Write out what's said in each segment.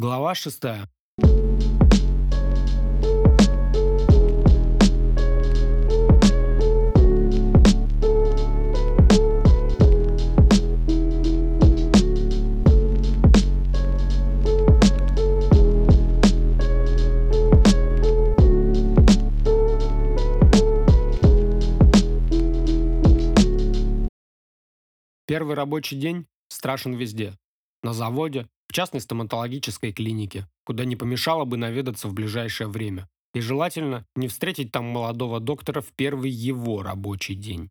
Глава 6. Первый рабочий день страшен везде. На заводе, в частной стоматологической клинике, куда не помешало бы наведаться в ближайшее время. И желательно не встретить там молодого доктора в первый его рабочий день.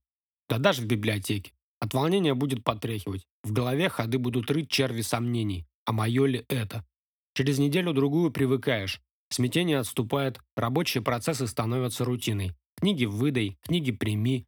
Да даже в библиотеке. От волнения будет потряхивать. В голове ходы будут рыть черви сомнений. А мое ли это? Через неделю-другую привыкаешь. Смятение отступает, рабочие процессы становятся рутиной. Книги выдай, книги прими,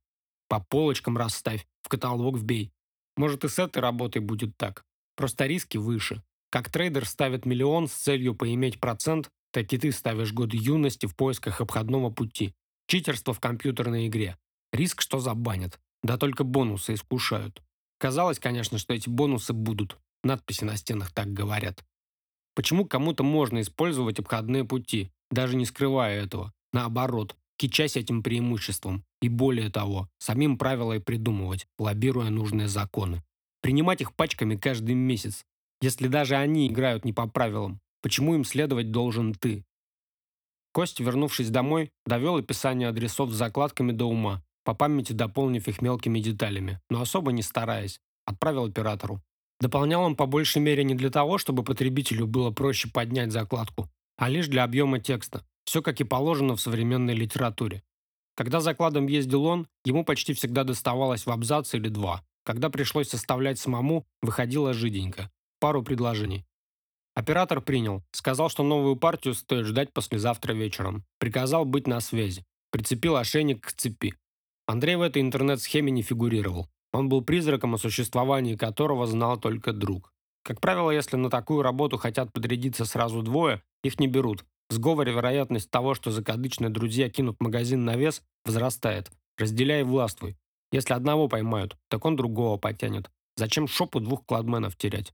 по полочкам расставь, в каталог вбей. Может и с этой работой будет так. Просто риски выше. Как трейдер ставит миллион с целью поиметь процент, так и ты ставишь годы юности в поисках обходного пути. Читерство в компьютерной игре. Риск, что забанят. Да только бонусы искушают. Казалось, конечно, что эти бонусы будут. Надписи на стенах так говорят. Почему кому-то можно использовать обходные пути, даже не скрывая этого? Наоборот, кичась этим преимуществом. И более того, самим правила и придумывать, лоббируя нужные законы. Принимать их пачками каждый месяц, если даже они играют не по правилам, почему им следовать должен ты? Кость, вернувшись домой, довел описание адресов с закладками до ума, по памяти дополнив их мелкими деталями, но особо не стараясь, отправил оператору. Дополнял он по большей мере не для того, чтобы потребителю было проще поднять закладку, а лишь для объема текста. Все как и положено в современной литературе. Когда закладом ездил он, ему почти всегда доставалось в абзац или два. Когда пришлось составлять самому, выходило жиденько пару предложений. Оператор принял. Сказал, что новую партию стоит ждать послезавтра вечером. Приказал быть на связи. Прицепил ошейник к цепи. Андрей в этой интернет-схеме не фигурировал. Он был призраком, о существовании которого знал только друг. Как правило, если на такую работу хотят подрядиться сразу двое, их не берут. В сговоре вероятность того, что закадычные друзья кинут магазин на вес, возрастает. Разделяй властвуй. Если одного поймают, так он другого потянет. Зачем шопу двух кладменов терять?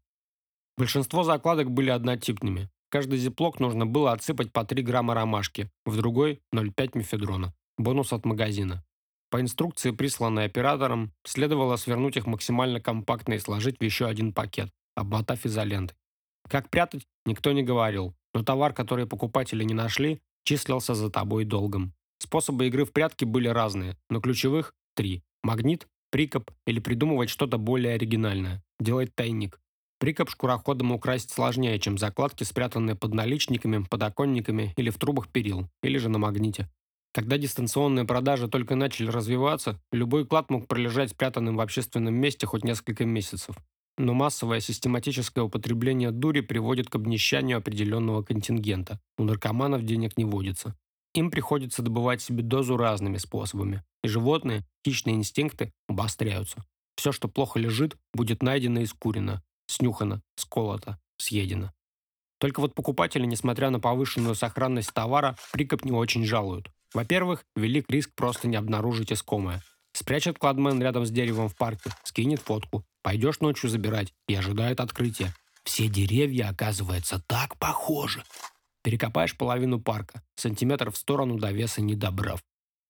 Большинство закладок были однотипными. Каждый зиплок нужно было отсыпать по 3 грамма ромашки, в другой – 0,5 мефедрона. Бонус от магазина. По инструкции, присланной оператором, следовало свернуть их максимально компактно и сложить в еще один пакет, обмотав изолентой. Как прятать, никто не говорил, но товар, который покупатели не нашли, числился за тобой долгом. Способы игры в прятки были разные, но ключевых – три. Магнит, прикоп или придумывать что-то более оригинальное. Делать тайник. Прикоп шкуроходом украсть сложнее, чем закладки, спрятанные под наличниками, подоконниками или в трубах перил, или же на магните. Когда дистанционные продажи только начали развиваться, любой клад мог пролежать спрятанным в общественном месте хоть несколько месяцев. Но массовое систематическое употребление дури приводит к обнищанию определенного контингента. У наркоманов денег не водится. Им приходится добывать себе дозу разными способами. И животные, хищные инстинкты обостряются. Все, что плохо лежит, будет найдено и скурено, снюхано, сколото, съедено. Только вот покупатели, несмотря на повышенную сохранность товара, прикоп не очень жалуют. Во-первых, велик риск просто не обнаружить искомое. Спрячет кладмен рядом с деревом в парке, скинет фотку. Пойдешь ночью забирать и ожидает открытия. Все деревья, оказывается, так похожи. Перекопаешь половину парка, сантиметр в сторону до веса не добрав.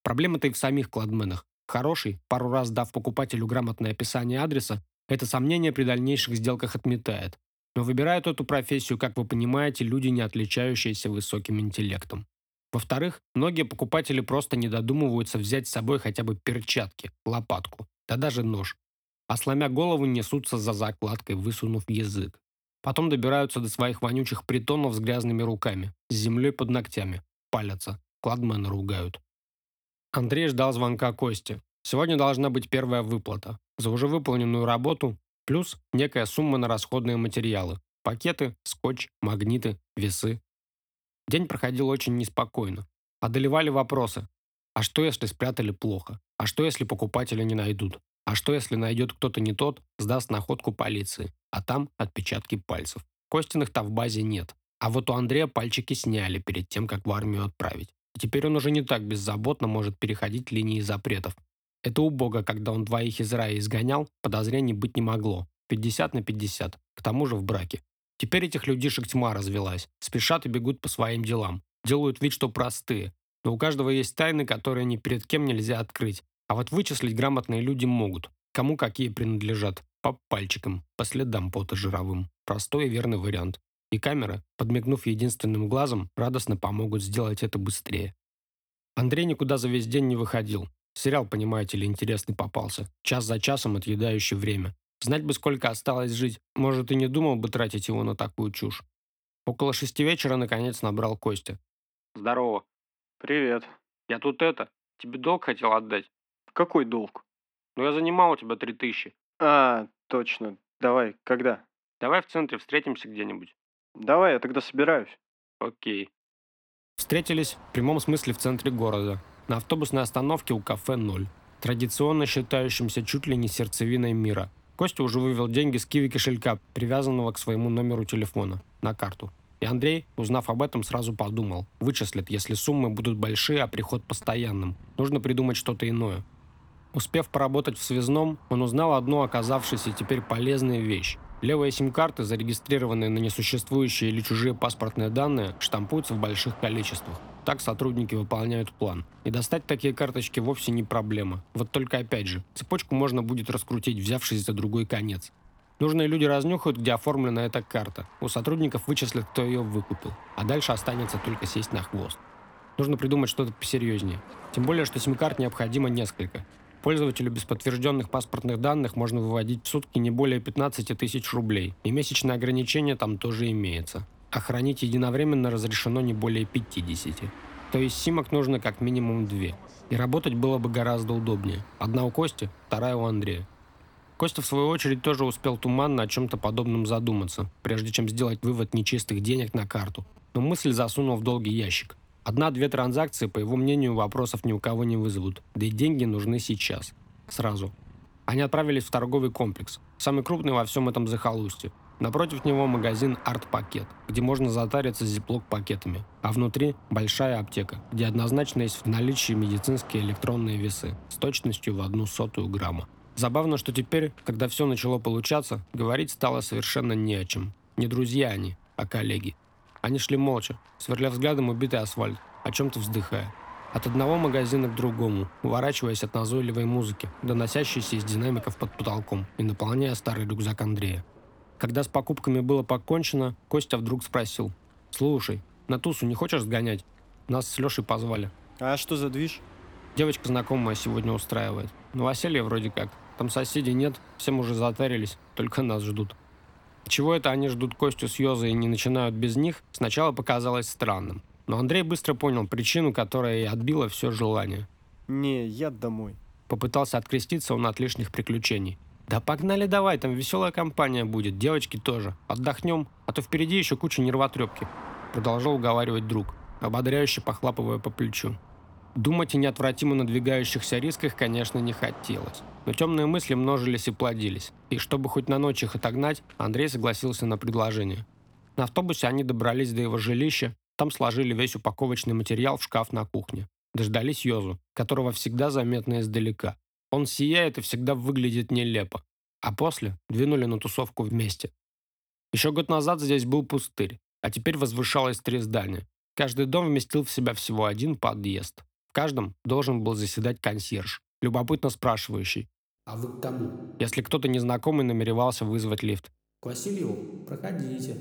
Проблема-то и в самих кладменах. Хороший, пару раз дав покупателю грамотное описание адреса, это сомнение при дальнейших сделках отметает. Но выбирают эту профессию, как вы понимаете, люди, не отличающиеся высоким интеллектом. Во-вторых, многие покупатели просто не додумываются взять с собой хотя бы перчатки, лопатку, да даже нож. А сломя голову несутся за закладкой, высунув язык. Потом добираются до своих вонючих притонов с грязными руками, с землей под ногтями, палятся, кладмена ругают. Андрей ждал звонка Кости. Сегодня должна быть первая выплата за уже выполненную работу плюс некая сумма на расходные материалы. Пакеты, скотч, магниты, весы. День проходил очень неспокойно. Одолевали вопросы. А что, если спрятали плохо? А что, если покупателя не найдут? А что, если найдет кто-то не тот, сдаст находку полиции? А там отпечатки пальцев. Костиных-то в базе нет. А вот у Андрея пальчики сняли перед тем, как в армию отправить. И теперь он уже не так беззаботно может переходить линии запретов, это убого, когда он двоих из рая изгонял, подозрений быть не могло. 50 на 50, к тому же в браке. Теперь этих людишек тьма развелась. Спешат и бегут по своим делам. Делают вид, что простые. Но у каждого есть тайны, которые ни перед кем нельзя открыть. А вот вычислить грамотные люди могут. Кому какие принадлежат. По пальчикам, по следам пота жировым. Простой и верный вариант. И камеры, подмигнув единственным глазом, радостно помогут сделать это быстрее. Андрей никуда за весь день не выходил. Сериал, понимаете ли, интересный попался. Час за часом отъедающий время. Знать бы, сколько осталось жить. Может, и не думал бы тратить его на такую чушь. Около шести вечера, наконец, набрал Костя. «Здорово». «Привет. Я тут это, тебе долг хотел отдать. Какой долг?» Ну, я занимал у тебя три тысячи. А, точно. Давай, когда? Давай в центре встретимся где-нибудь. Давай, я тогда собираюсь. Окей. Встретились в прямом смысле в центре города. На автобусной остановке у кафе «Ноль», традиционно считающимся чуть ли не сердцевиной мира. Костя уже вывел деньги с киви-кошелька, привязанного к своему номеру телефона, на карту. И Андрей, узнав об этом, сразу подумал. Вычислят, если суммы будут большие, а приход постоянным. Нужно придумать что-то иное. Успев поработать в связном, он узнал одну оказавшуюся теперь полезную вещь. Левые сим-карты, зарегистрированные на несуществующие или чужие паспортные данные, штампуются в больших количествах. Так сотрудники выполняют план. И достать такие карточки вовсе не проблема. Вот только опять же, цепочку можно будет раскрутить, взявшись за другой конец. Нужные люди разнюхают, где оформлена эта карта. У сотрудников вычислят, кто ее выкупил. А дальше останется только сесть на хвост. Нужно придумать что-то посерьезнее. Тем более, что сим-карт необходимо несколько. Пользователю без подтвержденных паспортных данных можно выводить в сутки не более 15 тысяч рублей, и месячное ограничение там тоже имеется. А хранить единовременно разрешено не более 50. То есть симок нужно как минимум две. И работать было бы гораздо удобнее. Одна у Кости, вторая у Андрея. Костя, в свою очередь, тоже успел туманно о чем-то подобном задуматься, прежде чем сделать вывод нечистых денег на карту. Но мысль засунул в долгий ящик. Одна-две транзакции, по его мнению, вопросов ни у кого не вызовут. Да и деньги нужны сейчас. Сразу. Они отправились в торговый комплекс. Самый крупный во всем этом захолустье. Напротив него магазин «Арт-пакет», где можно затариться зиплок-пакетами. А внутри большая аптека, где однозначно есть в наличии медицинские электронные весы с точностью в одну сотую грамма. Забавно, что теперь, когда все начало получаться, говорить стало совершенно не о чем. Не друзья они, а коллеги. Они шли молча, сверля взглядом убитый асфальт, о чем-то вздыхая. От одного магазина к другому, уворачиваясь от назойливой музыки, доносящейся из динамиков под потолком и наполняя старый рюкзак Андрея. Когда с покупками было покончено, Костя вдруг спросил. «Слушай, на тусу не хочешь сгонять? Нас с Лешей позвали». «А что за движ?» «Девочка знакомая сегодня устраивает. Новоселье вроде как. Там соседей нет, всем уже затарились, только нас ждут». Чего это они ждут Костю с Йозой и не начинают без них, сначала показалось странным. Но Андрей быстро понял причину, которая и отбила все желание. «Не, я домой». Попытался откреститься он от лишних приключений. «Да погнали давай, там веселая компания будет, девочки тоже. Отдохнем, а то впереди еще куча нервотрепки», продолжал уговаривать друг, ободряюще похлапывая по плечу. Думать о неотвратимо надвигающихся рисках, конечно, не хотелось. Но темные мысли множились и плодились. И чтобы хоть на ночь их отогнать, Андрей согласился на предложение. На автобусе они добрались до его жилища, там сложили весь упаковочный материал в шкаф на кухне. Дождались Йозу, которого всегда заметно издалека. Он сияет и всегда выглядит нелепо. А после двинули на тусовку вместе. Еще год назад здесь был пустырь, а теперь возвышалось три здания. Каждый дом вместил в себя всего один подъезд каждом должен был заседать консьерж, любопытно спрашивающий. «А вы к кому?» Если кто-то незнакомый намеревался вызвать лифт. «К Васильеву? Проходите».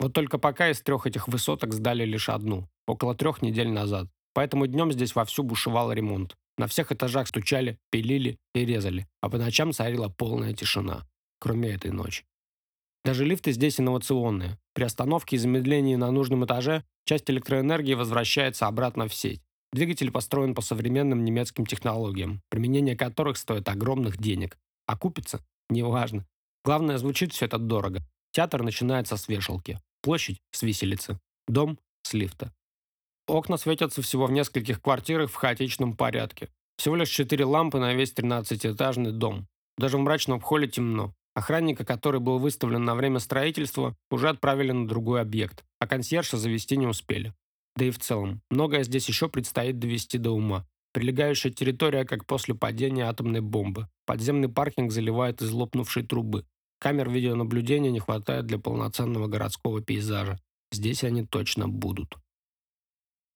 Вот только пока из трех этих высоток сдали лишь одну, около трех недель назад. Поэтому днем здесь вовсю бушевал ремонт. На всех этажах стучали, пилили и резали, а по ночам царила полная тишина, кроме этой ночи. Даже лифты здесь инновационные. При остановке и замедлении на нужном этаже часть электроэнергии возвращается обратно в сеть. Двигатель построен по современным немецким технологиям, применение которых стоит огромных денег. А купится? Неважно. Главное, звучит все это дорого. Театр начинается с вешалки. Площадь – с виселицы. Дом – с лифта. Окна светятся всего в нескольких квартирах в хаотичном порядке. Всего лишь четыре лампы на весь 13-этажный дом. Даже в мрачном холле темно. Охранника, который был выставлен на время строительства, уже отправили на другой объект, а консьержа завести не успели. Да и в целом, многое здесь еще предстоит довести до ума. Прилегающая территория, как после падения атомной бомбы. Подземный паркинг заливает из лопнувшей трубы. Камер видеонаблюдения не хватает для полноценного городского пейзажа. Здесь они точно будут.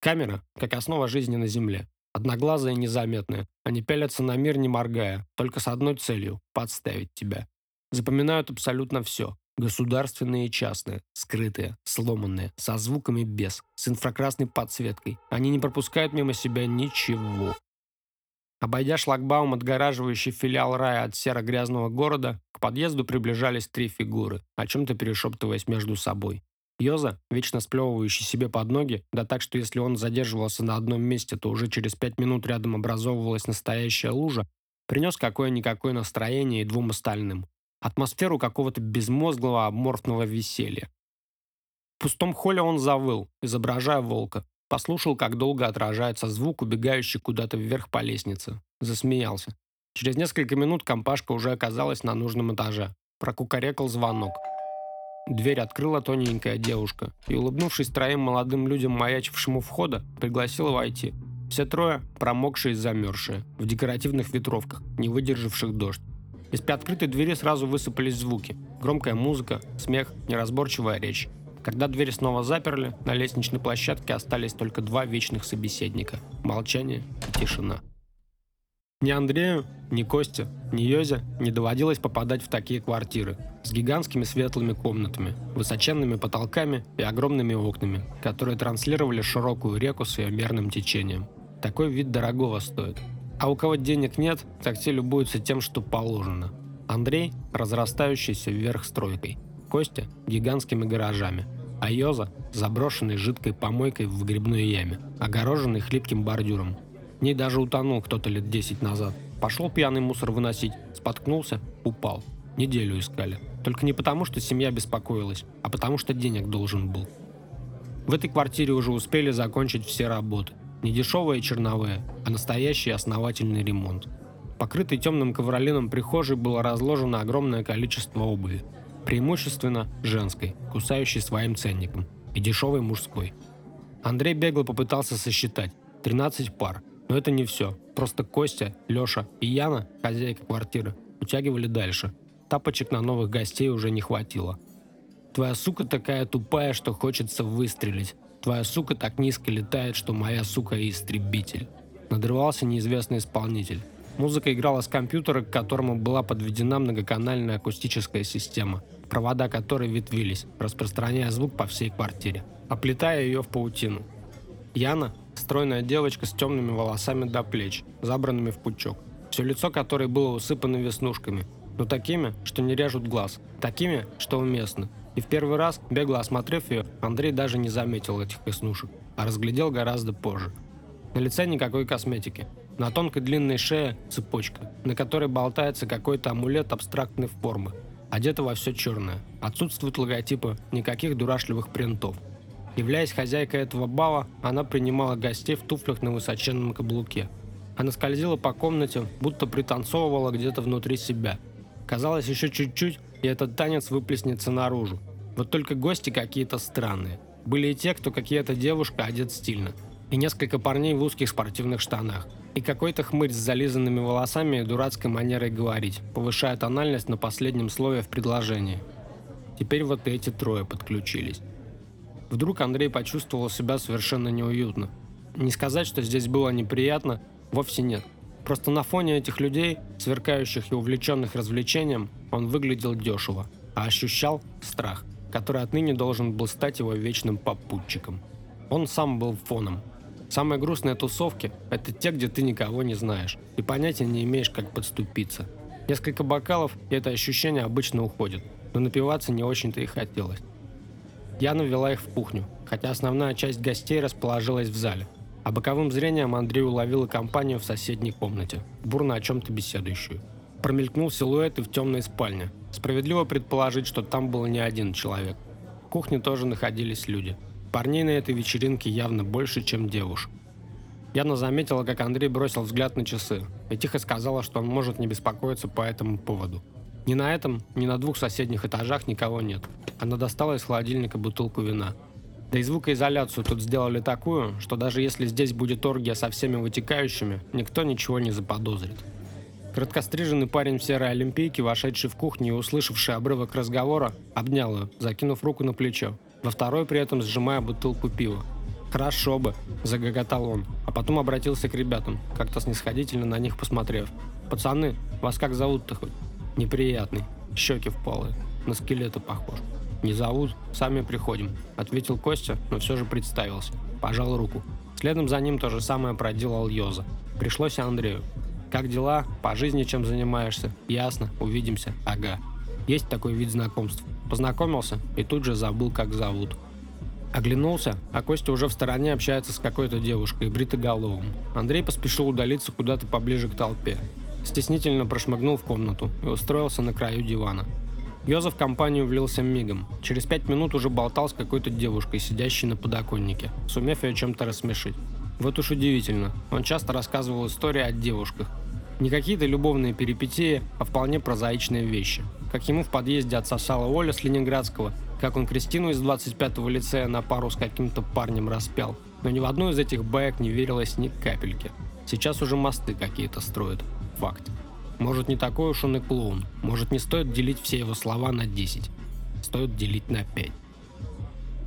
Камера, как основа жизни на Земле. Одноглазые и незаметные. Они пялятся на мир, не моргая, только с одной целью – подставить тебя. Запоминают абсолютно все. Государственные и частные, скрытые, сломанные, со звуками без, с инфракрасной подсветкой. Они не пропускают мимо себя ничего. Обойдя шлагбаум, отгораживающий филиал рая от серо-грязного города, к подъезду приближались три фигуры, о чем-то перешептываясь между собой. Йоза, вечно сплевывающий себе под ноги, да так, что если он задерживался на одном месте, то уже через пять минут рядом образовывалась настоящая лужа, принес какое-никакое настроение и двум остальным. Атмосферу какого-то безмозглого аморфного веселья. В пустом холле он завыл, изображая волка. Послушал, как долго отражается звук, убегающий куда-то вверх по лестнице. Засмеялся. Через несколько минут компашка уже оказалась на нужном этаже. Прокукарекал звонок. Дверь открыла тоненькая девушка и, улыбнувшись троим молодым людям, маячившему входа, пригласила войти. Все трое промокшие и замерзшие, в декоративных ветровках, не выдержавших дождь. Из приоткрытой двери сразу высыпались звуки. Громкая музыка, смех, неразборчивая речь. Когда дверь снова заперли, на лестничной площадке остались только два вечных собеседника – молчание и тишина. Ни Андрею, ни Косте, ни Йозе не доводилось попадать в такие квартиры с гигантскими светлыми комнатами, высоченными потолками и огромными окнами, которые транслировали широкую реку с ее мерным течением. Такой вид дорогого стоит. А у кого денег нет, так те любуются тем, что положено. Андрей – разрастающийся вверх стройкой, Костя – гигантскими гаражами, а Йоза – заброшенной жидкой помойкой в выгребной яме, огороженной хлипким бордюром, в ней даже утонул кто-то лет 10 назад. Пошел пьяный мусор выносить, споткнулся, упал. Неделю искали. Только не потому, что семья беспокоилась, а потому, что денег должен был. В этой квартире уже успели закончить все работы. Не дешевые черновые, а настоящий основательный ремонт. Покрытой темным ковролином прихожей было разложено огромное количество обуви. Преимущественно женской, кусающей своим ценником, и дешевой мужской. Андрей бегло попытался сосчитать. 13 пар – но это не все. Просто Костя, Леша и Яна, хозяйка квартиры, утягивали дальше. Тапочек на новых гостей уже не хватило. Твоя сука такая тупая, что хочется выстрелить. Твоя сука так низко летает, что моя сука истребитель. Надрывался неизвестный исполнитель. Музыка играла с компьютера, к которому была подведена многоканальная акустическая система, провода которой ветвились, распространяя звук по всей квартире, оплетая ее в паутину. Яна, Стройная девочка с темными волосами до плеч, забранными в пучок. Все лицо которой было усыпано веснушками, но такими, что не режут глаз, такими, что уместны. И в первый раз, бегло осмотрев ее, Андрей даже не заметил этих веснушек, а разглядел гораздо позже. На лице никакой косметики. На тонкой длинной шее цепочка, на которой болтается какой-то амулет абстрактной формы. Одета во все черное. Отсутствуют логотипы, никаких дурашливых принтов. Являясь хозяйкой этого бала, она принимала гостей в туфлях на высоченном каблуке. Она скользила по комнате, будто пританцовывала где-то внутри себя. Казалось, еще чуть-чуть, и этот танец выплеснется наружу. Вот только гости какие-то странные. Были и те, кто, как и эта девушка, одет стильно. И несколько парней в узких спортивных штанах. И какой-то хмырь с зализанными волосами и дурацкой манерой говорить, повышая тональность на последнем слове в предложении. Теперь вот эти трое подключились. Вдруг Андрей почувствовал себя совершенно неуютно. Не сказать, что здесь было неприятно, вовсе нет. Просто на фоне этих людей, сверкающих и увлеченных развлечением, он выглядел дешево, а ощущал страх, который отныне должен был стать его вечным попутчиком. Он сам был фоном. Самые грустные тусовки – это те, где ты никого не знаешь и понятия не имеешь, как подступиться. Несколько бокалов, и это ощущение обычно уходит, но напиваться не очень-то и хотелось. Яна вела их в кухню, хотя основная часть гостей расположилась в зале. А боковым зрением Андрей уловил компанию в соседней комнате, бурно о чем-то беседующую. Промелькнул силуэт и в темной спальне. Справедливо предположить, что там был не один человек. В кухне тоже находились люди. Парней на этой вечеринке явно больше, чем девушек. Яна заметила, как Андрей бросил взгляд на часы и тихо сказала, что он может не беспокоиться по этому поводу. Ни на этом, ни на двух соседних этажах никого нет. Она достала из холодильника бутылку вина. Да и звукоизоляцию тут сделали такую, что даже если здесь будет оргия со всеми вытекающими, никто ничего не заподозрит. Краткостриженный парень в серой олимпийке, вошедший в кухню и услышавший обрывок разговора, обнял ее, закинув руку на плечо, во второй при этом сжимая бутылку пива. «Хорошо бы», – загоготал он, а потом обратился к ребятам, как-то снисходительно на них посмотрев. «Пацаны, вас как зовут-то хоть?» «Неприятный. Щеки впалые. На скелета похож». «Не зовут, сами приходим», – ответил Костя, но все же представился. Пожал руку. Следом за ним то же самое проделал Йоза. Пришлось Андрею. «Как дела? По жизни чем занимаешься? Ясно, увидимся. Ага». Есть такой вид знакомств. Познакомился и тут же забыл, как зовут. Оглянулся, а Костя уже в стороне общается с какой-то девушкой, бритоголовым. Андрей поспешил удалиться куда-то поближе к толпе. Стеснительно прошмыгнул в комнату и устроился на краю дивана. Йоза в компанию влился мигом. Через пять минут уже болтал с какой-то девушкой, сидящей на подоконнике, сумев ее чем-то рассмешить. Вот уж удивительно, он часто рассказывал истории о девушках. Не какие-то любовные перипетии, а вполне прозаичные вещи. Как ему в подъезде отсосала Оля с Ленинградского, как он Кристину из 25-го лицея на пару с каким-то парнем распял. Но ни в одну из этих баек не верилось ни капельки. Сейчас уже мосты какие-то строят. Факт. Может, не такой уж он и клоун. Может, не стоит делить все его слова на 10. Стоит делить на 5.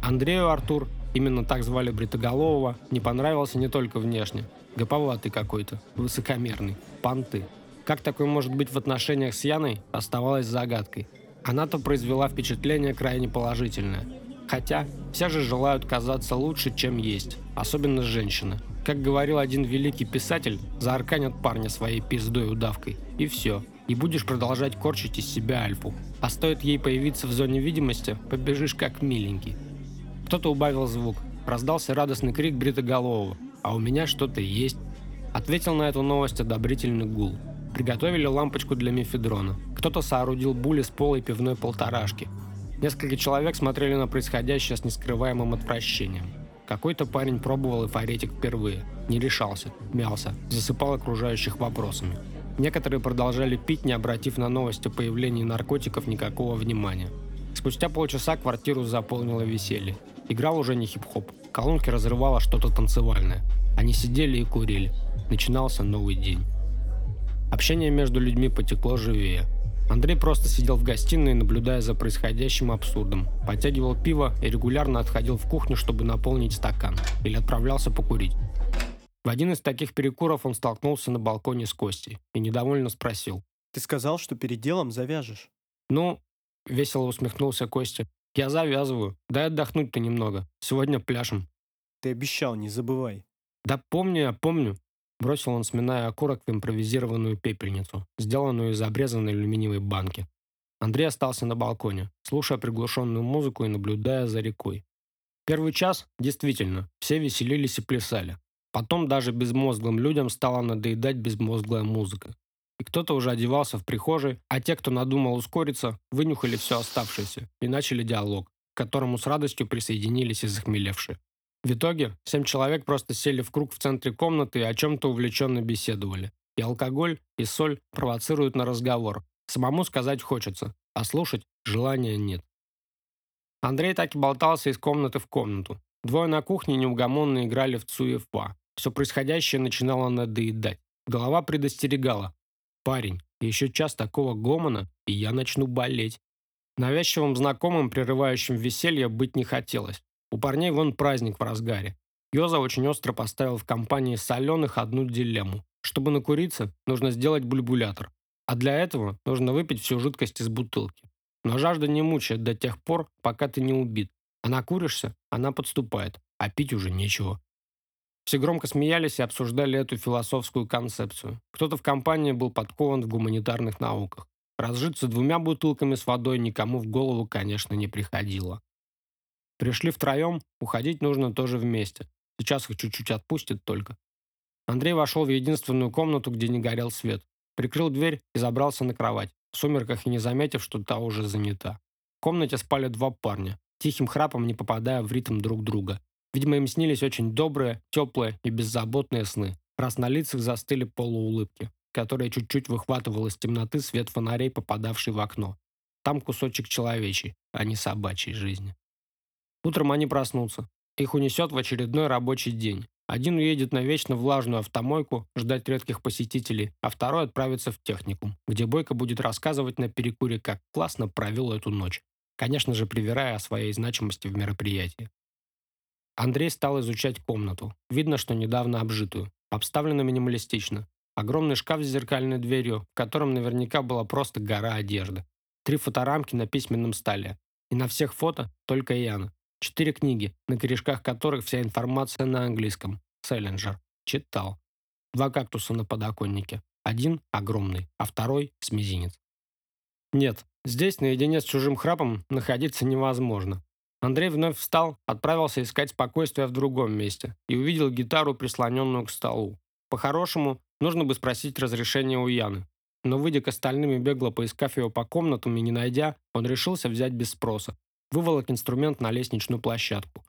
Андрею Артур, именно так звали Бритоголового, не понравился не только внешне. Гоповатый какой-то, высокомерный, понты. Как такой может быть в отношениях с Яной, оставалось загадкой. Она-то произвела впечатление крайне положительное. Хотя, все же желают казаться лучше, чем есть, особенно женщины. Как говорил один великий писатель, заарканят парня своей пиздой удавкой. И все. И будешь продолжать корчить из себя альфу. А стоит ей появиться в зоне видимости, побежишь как миленький. Кто-то убавил звук. Раздался радостный крик бритоголового. «А у меня что-то есть». Ответил на эту новость одобрительный гул. Приготовили лампочку для мефедрона. Кто-то соорудил були с полой пивной полторашки. Несколько человек смотрели на происходящее с нескрываемым отвращением. Какой-то парень пробовал эфоретик впервые. Не решался, мялся, засыпал окружающих вопросами. Некоторые продолжали пить, не обратив на новость о появлении наркотиков никакого внимания. Спустя полчаса квартиру заполнило веселье. Играл уже не хип-хоп. Колонки разрывало что-то танцевальное. Они сидели и курили. Начинался новый день. Общение между людьми потекло живее. Андрей просто сидел в гостиной, наблюдая за происходящим абсурдом. Подтягивал пиво и регулярно отходил в кухню, чтобы наполнить стакан. Или отправлялся покурить. В один из таких перекуров он столкнулся на балконе с Костей и недовольно спросил. Ты сказал, что перед делом завяжешь. «Ну...» — весело усмехнулся Костя. «Я завязываю. Дай отдохнуть-то немного. Сегодня пляшем». Ты обещал, не забывай. «Да помню я, помню. Бросил он, сминая окурок в импровизированную пепельницу, сделанную из обрезанной алюминиевой банки. Андрей остался на балконе, слушая приглушенную музыку и наблюдая за рекой. Первый час, действительно, все веселились и плясали. Потом даже безмозглым людям стала надоедать безмозглая музыка. И кто-то уже одевался в прихожей, а те, кто надумал ускориться, вынюхали все оставшееся и начали диалог, к которому с радостью присоединились и захмелевшие. В итоге семь человек просто сели в круг в центре комнаты и о чем-то увлеченно беседовали. И алкоголь, и соль провоцируют на разговор. Самому сказать хочется, а слушать желания нет. Андрей так и болтался из комнаты в комнату. Двое на кухне неугомонно играли в Цуефа. Все происходящее начинало надоедать. Голова предостерегала. «Парень, еще час такого гомона, и я начну болеть». Навязчивым знакомым, прерывающим веселье, быть не хотелось. У парней вон праздник в разгаре. Йоза очень остро поставил в компании соленых одну дилемму. Чтобы накуриться, нужно сделать бульбулятор. А для этого нужно выпить всю жидкость из бутылки. Но жажда не мучает до тех пор, пока ты не убит. А накуришься, она подступает, а пить уже нечего. Все громко смеялись и обсуждали эту философскую концепцию. Кто-то в компании был подкован в гуманитарных науках. Разжиться двумя бутылками с водой никому в голову, конечно, не приходило. Пришли втроем, уходить нужно тоже вместе. Сейчас их чуть-чуть отпустит только. Андрей вошел в единственную комнату, где не горел свет. Прикрыл дверь и забрался на кровать, в сумерках и не заметив, что та уже занята. В комнате спали два парня, тихим храпом не попадая в ритм друг друга. Видимо, им снились очень добрые, теплые и беззаботные сны, раз на лицах застыли полуулыбки, которые чуть-чуть выхватывал из темноты свет фонарей, попадавший в окно. Там кусочек человечий, а не собачьей жизни. Утром они проснутся. Их унесет в очередной рабочий день. Один уедет на вечно влажную автомойку ждать редких посетителей, а второй отправится в техникум, где Бойко будет рассказывать на перекуре, как классно провел эту ночь. Конечно же, привирая о своей значимости в мероприятии. Андрей стал изучать комнату. Видно, что недавно обжитую. Обставлена минималистично. Огромный шкаф с зеркальной дверью, в котором наверняка была просто гора одежды. Три фоторамки на письменном столе. И на всех фото только Яна. Четыре книги, на корешках которых вся информация на английском. Селлинджер. Читал. Два кактуса на подоконнике. Один огромный, а второй с мизинец. Нет, здесь наедине с чужим храпом находиться невозможно. Андрей вновь встал, отправился искать спокойствие в другом месте и увидел гитару, прислоненную к столу. По-хорошему, нужно бы спросить разрешения у Яны. Но, выйдя к остальным и бегло поискав его по комнатам и не найдя, он решился взять без спроса. Выволок инструмент на лестничную площадку.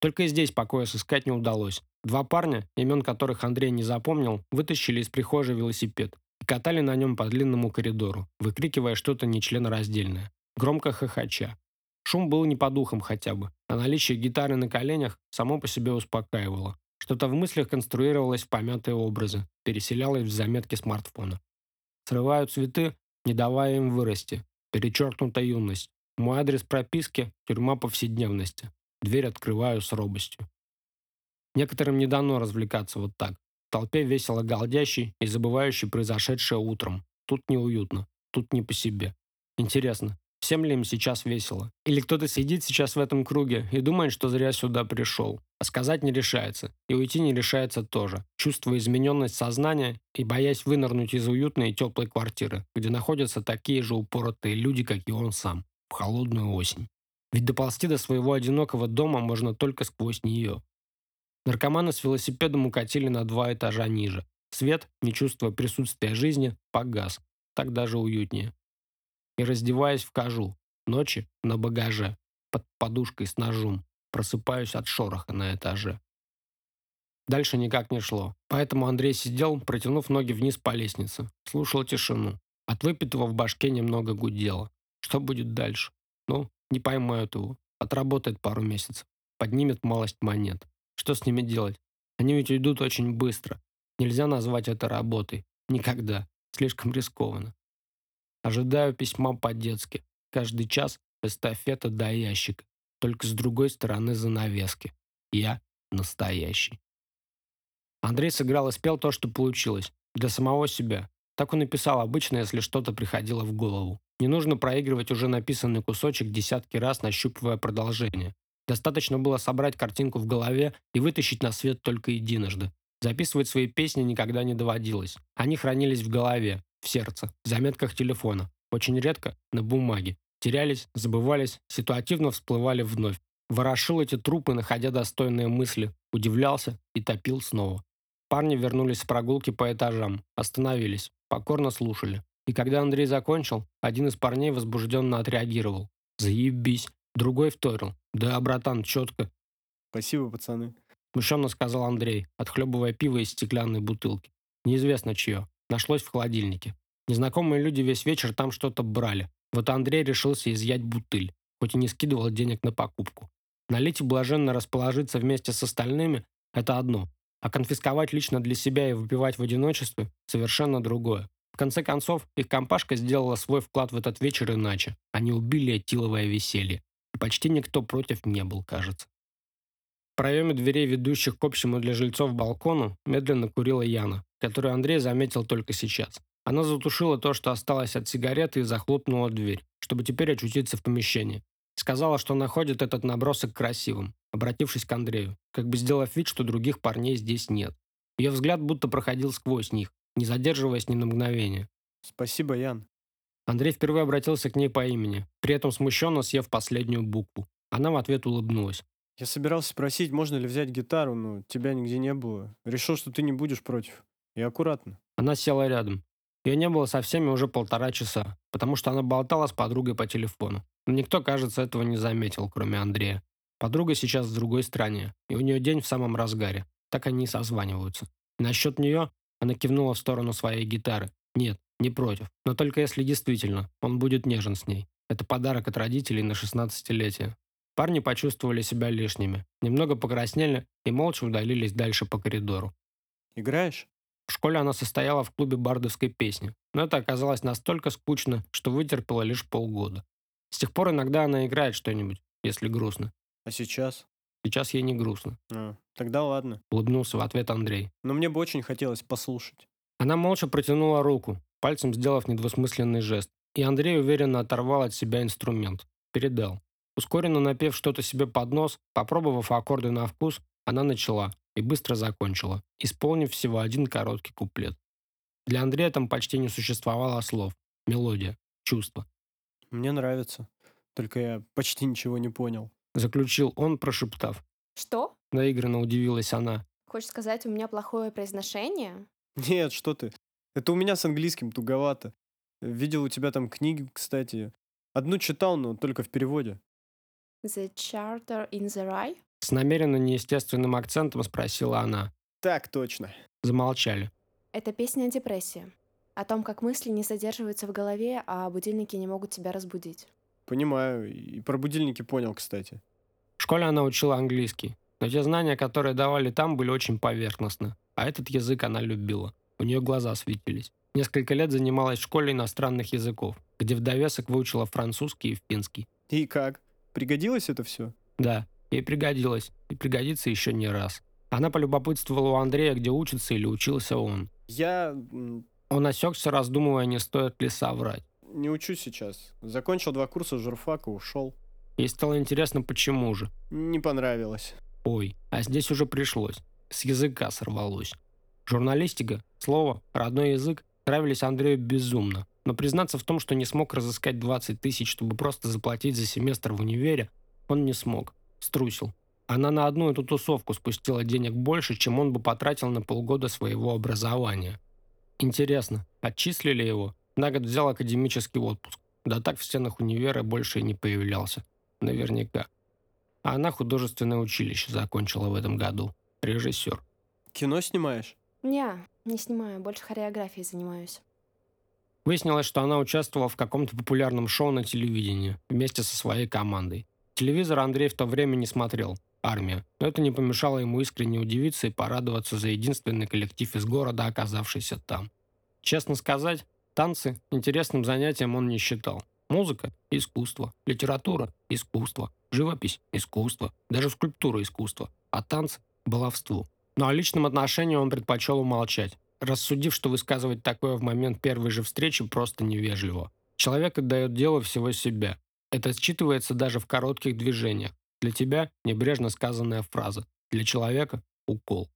Только и здесь покоя сыскать не удалось. Два парня, имен которых Андрей не запомнил, вытащили из прихожей велосипед и катали на нем по длинному коридору, выкрикивая что-то нечленораздельное, громко хохоча. Шум был не по духам хотя бы, а наличие гитары на коленях само по себе успокаивало. Что-то в мыслях конструировалось в помятые образы, переселялось в заметки смартфона. Срываю цветы, не давая им вырасти. Перечеркнута юность. Мой адрес прописки – тюрьма повседневности. Дверь открываю с робостью. Некоторым не дано развлекаться вот так. В толпе весело галдящий и забывающий произошедшее утром. Тут неуютно, тут не по себе. Интересно, Всем ли им сейчас весело? Или кто-то сидит сейчас в этом круге и думает, что зря сюда пришел? А сказать не решается. И уйти не решается тоже. Чувствуя измененность сознания и боясь вынырнуть из уютной и теплой квартиры, где находятся такие же упоротые люди, как и он сам, в холодную осень. Ведь доползти до своего одинокого дома можно только сквозь нее. Наркоманы с велосипедом укатили на два этажа ниже. Свет, не чувствуя присутствия жизни, погас. Так даже уютнее и раздеваясь вхожу. Ночи на багаже, под подушкой с ножом. Просыпаюсь от шороха на этаже. Дальше никак не шло. Поэтому Андрей сидел, протянув ноги вниз по лестнице. Слушал тишину. От выпитого в башке немного гудело. Что будет дальше? Ну, не поймают его. Отработает пару месяцев. Поднимет малость монет. Что с ними делать? Они ведь уйдут очень быстро. Нельзя назвать это работой. Никогда. Слишком рискованно. Ожидаю письма по-детски. Каждый час эстафета до ящика. Только с другой стороны занавески. Я настоящий. Андрей сыграл и спел то, что получилось. Для самого себя. Так он и писал обычно, если что-то приходило в голову. Не нужно проигрывать уже написанный кусочек десятки раз, нащупывая продолжение. Достаточно было собрать картинку в голове и вытащить на свет только единожды. Записывать свои песни никогда не доводилось. Они хранились в голове, в сердце, в заметках телефона, очень редко на бумаге. Терялись, забывались, ситуативно всплывали вновь. Ворошил эти трупы, находя достойные мысли, удивлялся и топил снова. Парни вернулись с прогулки по этажам, остановились, покорно слушали. И когда Андрей закончил, один из парней возбужденно отреагировал. «Заебись!» Другой вторил. «Да, братан, четко!» Спасибо, пацаны. Смущенно сказал Андрей, отхлебывая пиво из стеклянной бутылки. Неизвестно чье нашлось в холодильнике. Незнакомые люди весь вечер там что-то брали. Вот Андрей решился изъять бутыль, хоть и не скидывал денег на покупку. Налить и блаженно расположиться вместе с остальными – это одно, а конфисковать лично для себя и выпивать в одиночестве – совершенно другое. В конце концов, их компашка сделала свой вклад в этот вечер иначе. Они убили этиловое веселье. И почти никто против не был, кажется. В проеме дверей, ведущих к общему для жильцов балкону, медленно курила Яна, которую Андрей заметил только сейчас. Она затушила то, что осталось от сигареты, и захлопнула дверь, чтобы теперь очутиться в помещении. Сказала, что находит этот набросок красивым, обратившись к Андрею, как бы сделав вид, что других парней здесь нет. Ее взгляд будто проходил сквозь них, не задерживаясь ни на мгновение. Спасибо, Ян. Андрей впервые обратился к ней по имени, при этом смущенно съев последнюю букву. Она в ответ улыбнулась. Я собирался спросить, можно ли взять гитару, но тебя нигде не было. Решил, что ты не будешь против. И аккуратно. Она села рядом. Ее не было со всеми уже полтора часа, потому что она болтала с подругой по телефону. Но никто, кажется, этого не заметил, кроме Андрея. Подруга сейчас в другой стране, и у нее день в самом разгаре. Так они и созваниваются. И насчет нее она кивнула в сторону своей гитары. Нет, не против. Но только если действительно он будет нежен с ней. Это подарок от родителей на 16-летие. Парни почувствовали себя лишними, немного покраснели и молча удалились дальше по коридору. Играешь? В школе она состояла в клубе бардовской песни, но это оказалось настолько скучно, что вытерпела лишь полгода. С тех пор иногда она играет что-нибудь, если грустно. А сейчас? Сейчас ей не грустно, А, тогда ладно. улыбнулся в ответ Андрей. Но мне бы очень хотелось послушать. Она молча протянула руку, пальцем сделав недвусмысленный жест, и Андрей уверенно оторвал от себя инструмент. Передал. Ускоренно напев что-то себе под нос, попробовав аккорды на вкус, она начала и быстро закончила, исполнив всего один короткий куплет. Для Андрея там почти не существовало слов. Мелодия, чувство. Мне нравится. Только я почти ничего не понял. Заключил он, прошептав. Что? Наигранно удивилась она. Хочешь сказать, у меня плохое произношение? Нет, что ты. Это у меня с английским туговато. Видел у тебя там книги, кстати. Одну читал, но только в переводе. The Charter in the Rye? С намеренно неестественным акцентом спросила она. Так точно. Замолчали. Это песня о депрессии. О том, как мысли не задерживаются в голове, а будильники не могут тебя разбудить. Понимаю. И про будильники понял, кстати. В школе она учила английский, но те знания, которые давали там, были очень поверхностны. А этот язык она любила. У нее глаза светились. Несколько лет занималась в школе иностранных языков, где в довесок выучила французский и финский. И как? Пригодилось это все? Да, ей пригодилось, и пригодится еще не раз. Она полюбопытствовала у Андрея, где учится или учился он. Я Он осекся, раздумывая, не стоит ли соврать. Не учусь сейчас. Закончил два курса журфака, ушел. Ей стало интересно, почему же. Не понравилось. Ой, а здесь уже пришлось. С языка сорвалось. Журналистика, слово, родной язык нравились Андрею безумно. Но признаться в том, что не смог разыскать 20 тысяч, чтобы просто заплатить за семестр в универе, он не смог. Струсил. Она на одну эту тусовку спустила денег больше, чем он бы потратил на полгода своего образования. Интересно, отчислили его? На год взял академический отпуск. Да так в стенах универа больше и не появлялся. Наверняка. А она художественное училище закончила в этом году. Режиссер. Кино снимаешь? Не, не снимаю, больше хореографией занимаюсь. Выяснилось, что она участвовала в каком-то популярном шоу на телевидении вместе со своей командой. Телевизор Андрей в то время не смотрел. Армия. Но это не помешало ему искренне удивиться и порадоваться за единственный коллектив из города, оказавшийся там. Честно сказать, танцы интересным занятием он не считал. Музыка – искусство, литература – искусство, живопись – искусство, даже скульптура – искусство, а танцы – баловство. Но о личном отношении он предпочел умолчать, рассудив, что высказывать такое в момент первой же встречи просто невежливо. Человек отдает дело всего себя. Это считывается даже в коротких движениях. Для тебя небрежно сказанная фраза, для человека – укол.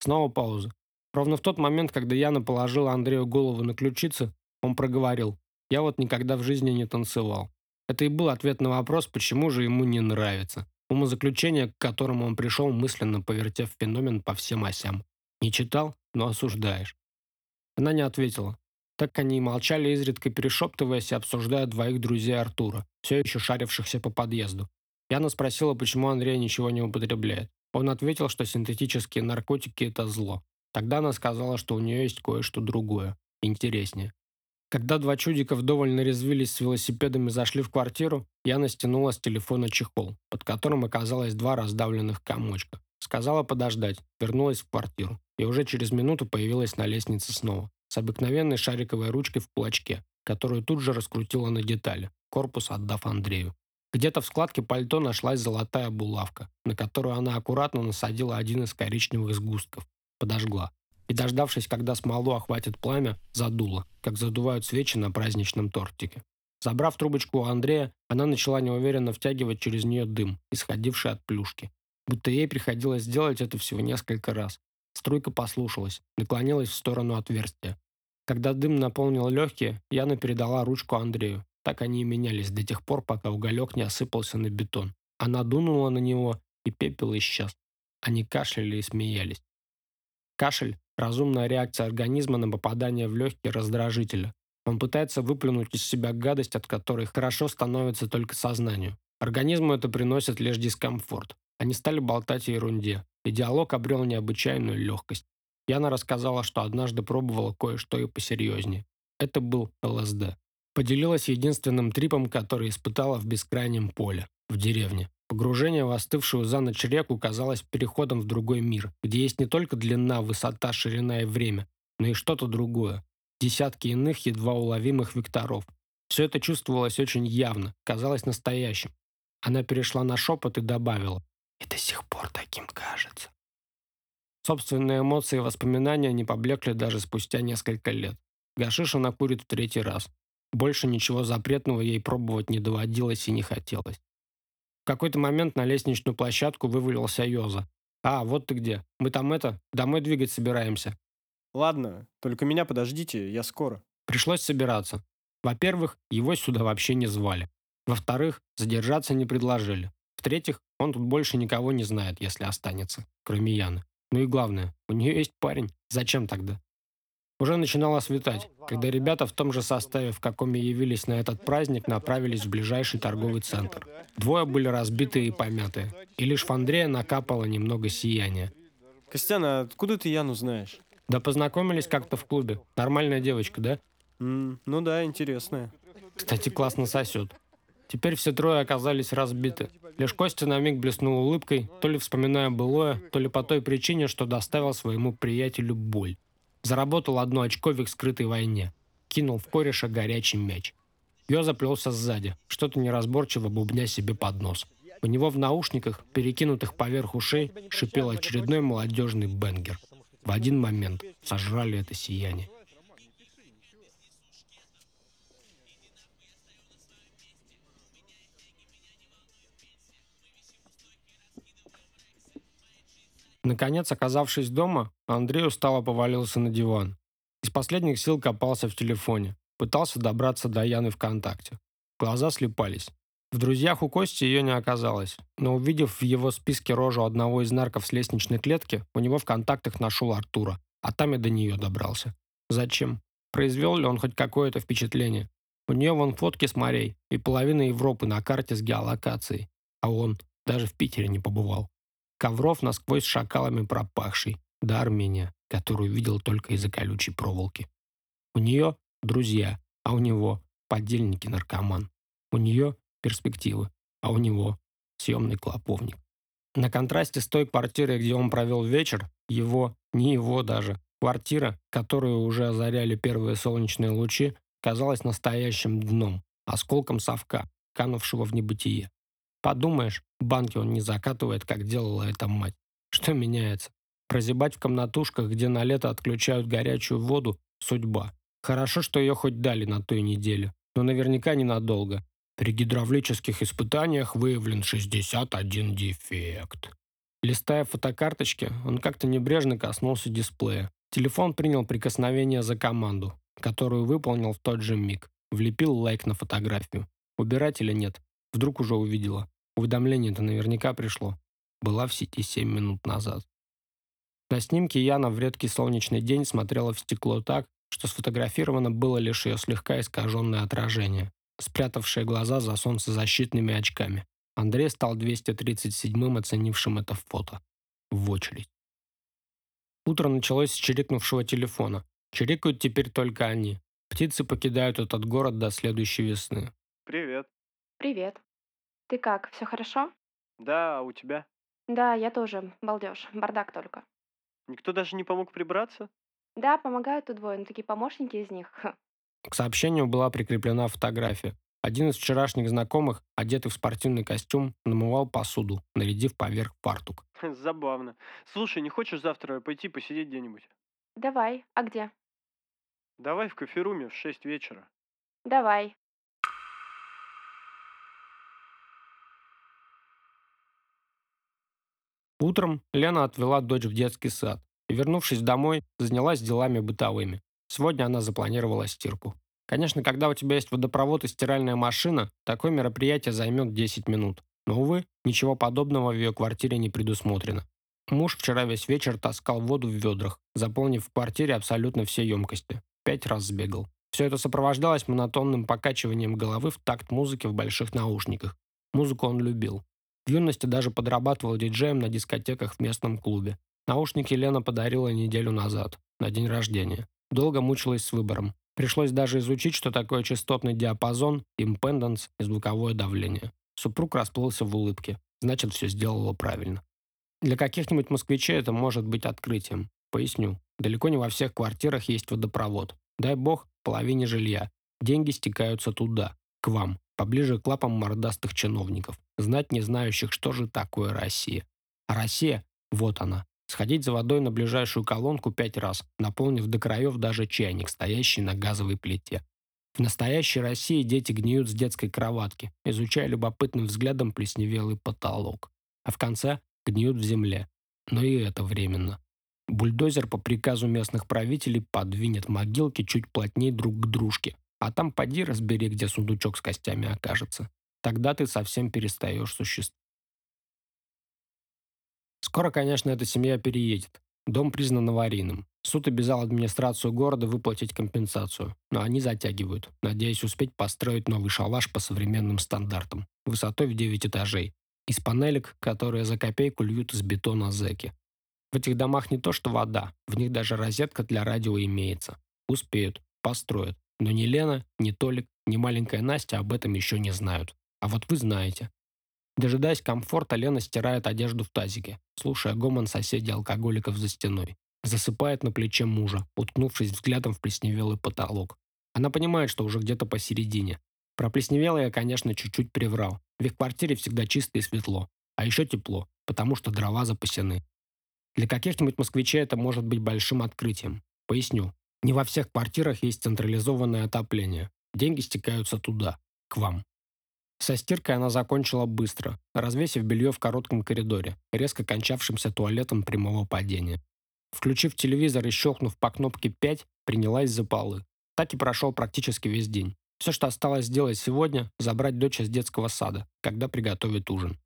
Снова пауза. Ровно в тот момент, когда Яна положила Андрею голову на ключицы, он проговорил «Я вот никогда в жизни не танцевал». Это и был ответ на вопрос, почему же ему не нравится. Умозаключение, к которому он пришел, мысленно повертев феномен по всем осям. Не читал, но осуждаешь. Она не ответила. Так они и молчали, изредка перешептываясь и обсуждая двоих друзей Артура, все еще шарившихся по подъезду. Яна спросила, почему Андрей ничего не употребляет. Он ответил, что синтетические наркотики – это зло. Тогда она сказала, что у нее есть кое-что другое, интереснее. Когда два чудика вдоволь нарезвились с велосипедами и зашли в квартиру, Яна стянула с телефона чехол, под которым оказалось два раздавленных комочка. Сказала подождать, вернулась в квартиру и уже через минуту появилась на лестнице снова, с обыкновенной шариковой ручкой в кулачке, которую тут же раскрутила на детали, корпус отдав Андрею. Где-то в складке пальто нашлась золотая булавка, на которую она аккуратно насадила один из коричневых сгустков. Подожгла. И, дождавшись, когда смолу охватит пламя, задула, как задувают свечи на праздничном тортике. Забрав трубочку у Андрея, она начала неуверенно втягивать через нее дым, исходивший от плюшки. Будто ей приходилось сделать это всего несколько раз. Струйка послушалась, наклонилась в сторону отверстия. Когда дым наполнил легкие, Яна передала ручку Андрею. Так они и менялись до тех пор, пока уголек не осыпался на бетон. Она дунула на него, и пепел исчез. Они кашляли и смеялись. Кашель – разумная реакция организма на попадание в легкие раздражителя. Он пытается выплюнуть из себя гадость, от которой хорошо становится только сознанию. Организму это приносит лишь дискомфорт. Они стали болтать о ерунде, и диалог обрел необычайную легкость. Яна рассказала, что однажды пробовала кое-что и посерьезнее. Это был ЛСД. Поделилась единственным трипом, который испытала в бескрайнем поле, в деревне, Погружение в остывшую за ночь реку казалось переходом в другой мир, где есть не только длина, высота, ширина и время, но и что-то другое. Десятки иных едва уловимых векторов. Все это чувствовалось очень явно, казалось настоящим. Она перешла на шепот и добавила. «И до сих пор таким кажется». Собственные эмоции и воспоминания не поблекли даже спустя несколько лет. Гашиш она курит в третий раз. Больше ничего запретного ей пробовать не доводилось и не хотелось. В какой-то момент на лестничную площадку вывалился Йоза. «А, вот ты где. Мы там это, домой двигать собираемся». Ладно, только меня подождите, я скоро. Пришлось собираться. Во-первых, его сюда вообще не звали. Во-вторых, задержаться не предложили. В-третьих, он тут больше никого не знает, если останется, кроме Яны. Ну и главное, у нее есть парень. Зачем тогда? Уже начинало светать, когда ребята в том же составе, в каком и явились на этот праздник, направились в ближайший торговый центр. Двое были разбитые и помятые, и лишь в Андрея накапало немного сияния. Костян, а откуда ты Яну знаешь? Да познакомились как-то в клубе. Нормальная девочка, да? М, ну да, интересная. Кстати, классно сосет. Теперь все трое оказались разбиты. Лишь Костя на миг блеснул улыбкой, то ли вспоминая былое, то ли по той причине, что доставил своему приятелю боль. Заработал одно очко в их скрытой войне. Кинул в кореша горячий мяч. Йо заплелся сзади, что-то неразборчиво бубня себе под нос. У него в наушниках, перекинутых поверх ушей, шипел очередной молодежный бенгер. В один момент сожрали это сияние. Наконец, оказавшись дома, Андрей устало повалился на диван. Из последних сил копался в телефоне. Пытался добраться до Яны ВКонтакте. Глаза слепались. В друзьях у Кости ее не оказалось, но увидев в его списке рожу одного из нарков с лестничной клетки, у него в контактах нашел Артура, а там и до нее добрался. Зачем? Произвел ли он хоть какое-то впечатление? У нее вон фотки с морей и половина Европы на карте с геолокацией, а он даже в Питере не побывал. Ковров насквозь шакалами пропахший, до Армения, которую видел только из-за колючей проволоки. У нее друзья, а у него подельники-наркоман. У нее перспективы, а у него съемный клоповник. На контрасте с той квартирой, где он провел вечер, его, не его даже, квартира, которую уже озаряли первые солнечные лучи, казалась настоящим дном, осколком совка, канувшего в небытие. Подумаешь, банки он не закатывает, как делала эта мать. Что меняется? Прозябать в комнатушках, где на лето отключают горячую воду – судьба. Хорошо, что ее хоть дали на той неделе, но наверняка ненадолго. При гидравлических испытаниях выявлен 61 дефект. Листая фотокарточки, он как-то небрежно коснулся дисплея. Телефон принял прикосновение за команду, которую выполнил в тот же миг. Влепил лайк на фотографию. Убирать или нет? Вдруг уже увидела. Уведомление-то наверняка пришло. Была в сети 7 минут назад. На снимке Яна в редкий солнечный день смотрела в стекло так, что сфотографировано было лишь ее слегка искаженное отражение, спрятавшее глаза за солнцезащитными очками. Андрей стал 237-м оценившим это фото. В очередь. Утро началось с чирикнувшего телефона. Чирикают теперь только они. Птицы покидают этот город до следующей весны. Привет. Привет. Ты как, все хорошо? Да, а у тебя? Да, я тоже. Балдеж. Бардак только. Никто даже не помог прибраться? Да, помогают тут двое, но такие помощники из них. К сообщению была прикреплена фотография. Один из вчерашних знакомых, одетый в спортивный костюм, намывал посуду, нарядив поверх фартук. Забавно. Слушай, не хочешь завтра пойти посидеть где-нибудь? Давай. А где? Давай в коферуме в 6 вечера. Давай. Утром Лена отвела дочь в детский сад и, вернувшись домой, занялась делами бытовыми. Сегодня она запланировала стирку. Конечно, когда у тебя есть водопровод и стиральная машина, такое мероприятие займет 10 минут. Но, увы, ничего подобного в ее квартире не предусмотрено. Муж вчера весь вечер таскал воду в ведрах, заполнив в квартире абсолютно все емкости. Пять раз сбегал. Все это сопровождалось монотонным покачиванием головы в такт музыки в больших наушниках. Музыку он любил. В юности даже подрабатывал диджеем на дискотеках в местном клубе. Наушники Лена подарила неделю назад, на день рождения. Долго мучилась с выбором. Пришлось даже изучить, что такое частотный диапазон, импеденс и звуковое давление. Супруг расплылся в улыбке. значит все сделала правильно. Для каких-нибудь москвичей это может быть открытием. Поясню. Далеко не во всех квартирах есть водопровод. Дай бог, половине жилья. Деньги стекаются туда, к вам, поближе к лапам мордастых чиновников, знать не знающих, что же такое Россия. А Россия, вот она. Сходить за водой на ближайшую колонку пять раз, наполнив до краев даже чайник, стоящий на газовой плите. В настоящей России дети гниют с детской кроватки, изучая любопытным взглядом плесневелый потолок. А в конце гниют в земле. Но и это временно. Бульдозер по приказу местных правителей подвинет могилки чуть плотнее друг к дружке. А там поди разбери, где сундучок с костями окажется. Тогда ты совсем перестаешь существовать. Скоро, конечно, эта семья переедет. Дом признан аварийным. Суд обязал администрацию города выплатить компенсацию, но они затягивают, надеясь успеть построить новый шалаш по современным стандартам, высотой в 9 этажей, из панелек, которые за копейку льют из бетона зэки. В этих домах не то что вода, в них даже розетка для радио имеется. Успеют, построят. Но ни Лена, ни Толик, ни маленькая Настя об этом еще не знают. А вот вы знаете. Дожидаясь комфорта, Лена стирает одежду в тазике, слушая гомон соседей-алкоголиков за стеной. Засыпает на плече мужа, уткнувшись взглядом в плесневелый потолок. Она понимает, что уже где-то посередине. Про плесневелое я, конечно, чуть-чуть приврал. В их квартире всегда чисто и светло. А еще тепло, потому что дрова запасены. Для каких-нибудь москвичей это может быть большим открытием. Поясню. Не во всех квартирах есть централизованное отопление. Деньги стекаются туда, к вам. Со стиркой она закончила быстро, развесив белье в коротком коридоре, резко кончавшимся туалетом прямого падения. Включив телевизор и щелкнув по кнопке 5, принялась за полы. Так и прошел практически весь день. Все, что осталось сделать сегодня, забрать дочь из детского сада, когда приготовит ужин.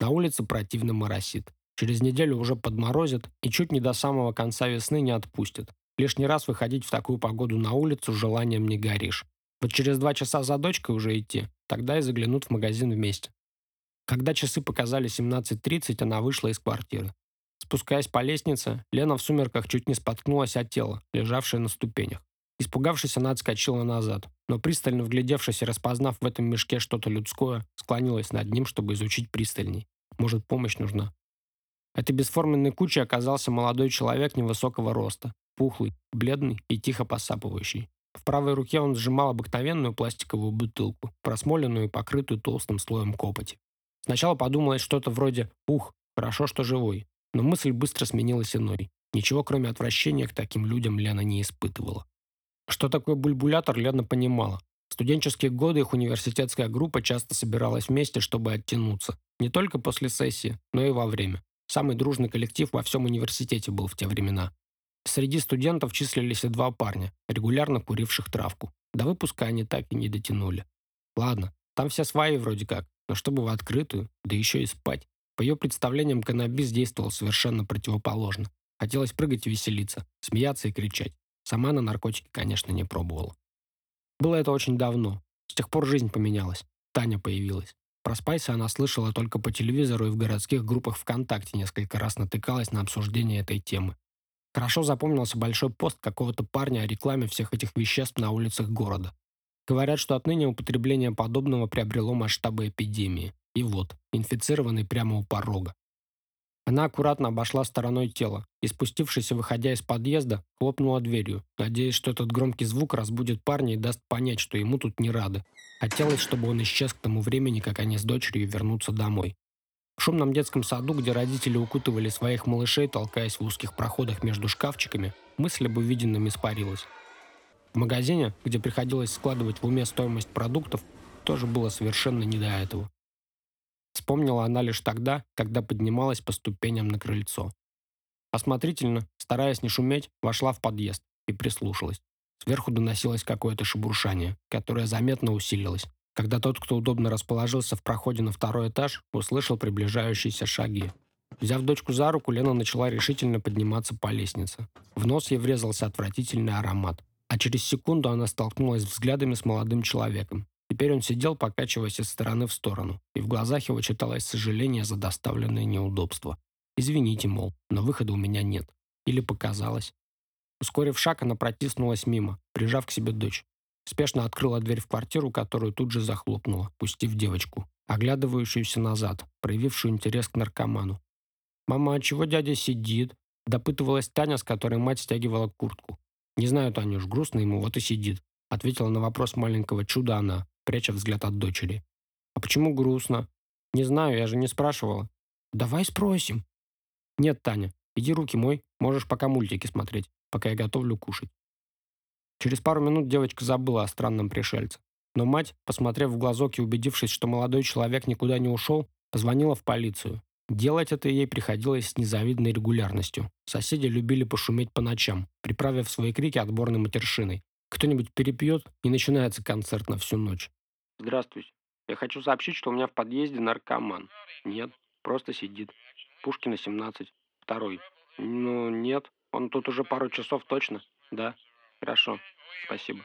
На улице противно моросит. Через неделю уже подморозит и чуть не до самого конца весны не отпустит. Лишний раз выходить в такую погоду на улицу желанием не горишь. Вот через два часа за дочкой уже идти, тогда и заглянут в магазин вместе. Когда часы показали 17.30, она вышла из квартиры. Спускаясь по лестнице, Лена в сумерках чуть не споткнулась от тела, лежавшее на ступенях. Испугавшись, она отскочила назад, но пристально вглядевшись и распознав в этом мешке что-то людское, склонилась над ним, чтобы изучить пристальней. Может, помощь нужна. Этой бесформенной кучей оказался молодой человек невысокого роста, пухлый, бледный и тихо посапывающий. В правой руке он сжимал обыкновенную пластиковую бутылку, просмоленную и покрытую толстым слоем копоти. Сначала подумалось что-то вроде «Ух, хорошо, что живой», но мысль быстро сменилась иной. Ничего, кроме отвращения к таким людям, Лена не испытывала. Что такое бульбулятор, Лена понимала. В студенческие годы их университетская группа часто собиралась вместе, чтобы оттянуться. Не только после сессии, но и во время. Самый дружный коллектив во всем университете был в те времена. Среди студентов числились и два парня, регулярно куривших травку. До выпуска они так и не дотянули. Ладно, там все свои вроде как, но чтобы в открытую, да еще и спать. По ее представлениям, каннабис действовал совершенно противоположно. Хотелось прыгать и веселиться, смеяться и кричать. Сама на наркотики, конечно, не пробовала. Было это очень давно. С тех пор жизнь поменялась. Таня появилась. Про Спайса она слышала только по телевизору и в городских группах ВКонтакте несколько раз натыкалась на обсуждение этой темы. Хорошо запомнился большой пост какого-то парня о рекламе всех этих веществ на улицах города. Говорят, что отныне употребление подобного приобрело масштабы эпидемии. И вот, инфицированный прямо у порога. Она аккуратно обошла стороной тело и, спустившись и выходя из подъезда, хлопнула дверью, надеясь, что этот громкий звук разбудит парня и даст понять, что ему тут не рады. Хотелось, чтобы он исчез к тому времени, как они с дочерью вернутся домой. В шумном детском саду, где родители укутывали своих малышей, толкаясь в узких проходах между шкафчиками, мысль об увиденном испарилась. В магазине, где приходилось складывать в уме стоимость продуктов, тоже было совершенно не до этого. Вспомнила она лишь тогда, когда поднималась по ступеням на крыльцо. Осмотрительно, стараясь не шуметь, вошла в подъезд и прислушалась. Сверху доносилось какое-то шебуршание, которое заметно усилилось, когда тот, кто удобно расположился в проходе на второй этаж, услышал приближающиеся шаги. Взяв дочку за руку, Лена начала решительно подниматься по лестнице. В нос ей врезался отвратительный аромат. А через секунду она столкнулась взглядами с молодым человеком. Теперь он сидел, покачиваясь из стороны в сторону, и в глазах его читалось сожаление за доставленное неудобство. «Извините, мол, но выхода у меня нет». Или показалось. Ускорив шаг, она протиснулась мимо, прижав к себе дочь. Спешно открыла дверь в квартиру, которую тут же захлопнула, пустив девочку. оглядывающуюся назад, проявившую интерес к наркоману. «Мама, а чего дядя сидит?» – допытывалась Таня, с которой мать стягивала куртку. «Не знаю, Танюш, грустно ему, вот и сидит», – ответила на вопрос маленького чуда она, пряча взгляд от дочери. «А почему грустно?» «Не знаю, я же не спрашивала». «Давай спросим». «Нет, Таня, иди руки мой, можешь пока мультики смотреть, пока я готовлю кушать». Через пару минут девочка забыла о странном пришельце. Но мать, посмотрев в глазок и убедившись, что молодой человек никуда не ушел, позвонила в полицию. Делать это ей приходилось с незавидной регулярностью. Соседи любили пошуметь по ночам, приправив свои крики отборной матершиной. Кто-нибудь перепьет, и начинается концерт на всю ночь. Здравствуйте. Я хочу сообщить, что у меня в подъезде наркоман. Нет, просто сидит. Пушкина, 17. Второй. Ну, нет. Он тут уже пару часов точно. Да. Хорошо. Спасибо.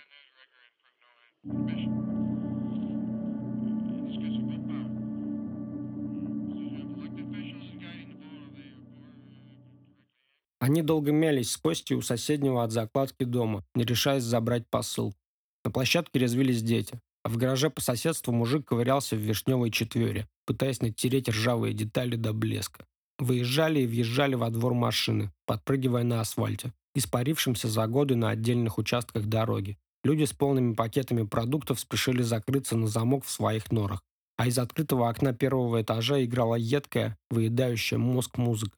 Они долго мялись с Костей у соседнего от закладки дома, не решаясь забрать посылку. На площадке резвились дети, а в гараже по соседству мужик ковырялся в вишневой четвере, пытаясь натереть ржавые детали до блеска. Выезжали и въезжали во двор машины, подпрыгивая на асфальте, испарившимся за годы на отдельных участках дороги. Люди с полными пакетами продуктов спешили закрыться на замок в своих норах, а из открытого окна первого этажа играла едкая, выедающая мозг музыка.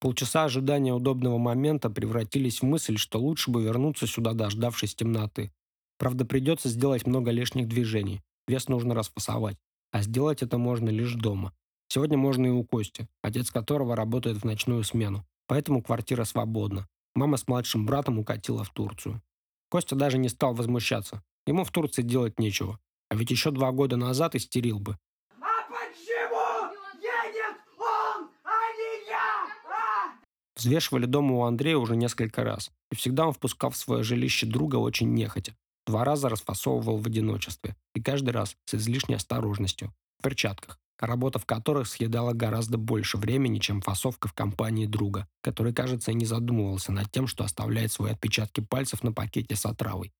Полчаса ожидания удобного момента превратились в мысль, что лучше бы вернуться сюда, дождавшись темноты. Правда, придется сделать много лишних движений. Вес нужно расфасовать. А сделать это можно лишь дома. Сегодня можно и у Кости, отец которого работает в ночную смену. Поэтому квартира свободна. Мама с младшим братом укатила в Турцию. Костя даже не стал возмущаться. Ему в Турции делать нечего. А ведь еще два года назад истерил бы. А почему едет он, а не я? А? Взвешивали дома у Андрея уже несколько раз. И всегда он впускал в свое жилище друга очень нехотя. Два раза расфасовывал в одиночестве. И каждый раз с излишней осторожностью. В перчатках работа в которых съедала гораздо больше времени, чем фасовка в компании друга, который, кажется, не задумывался над тем, что оставляет свои отпечатки пальцев на пакете с отравой.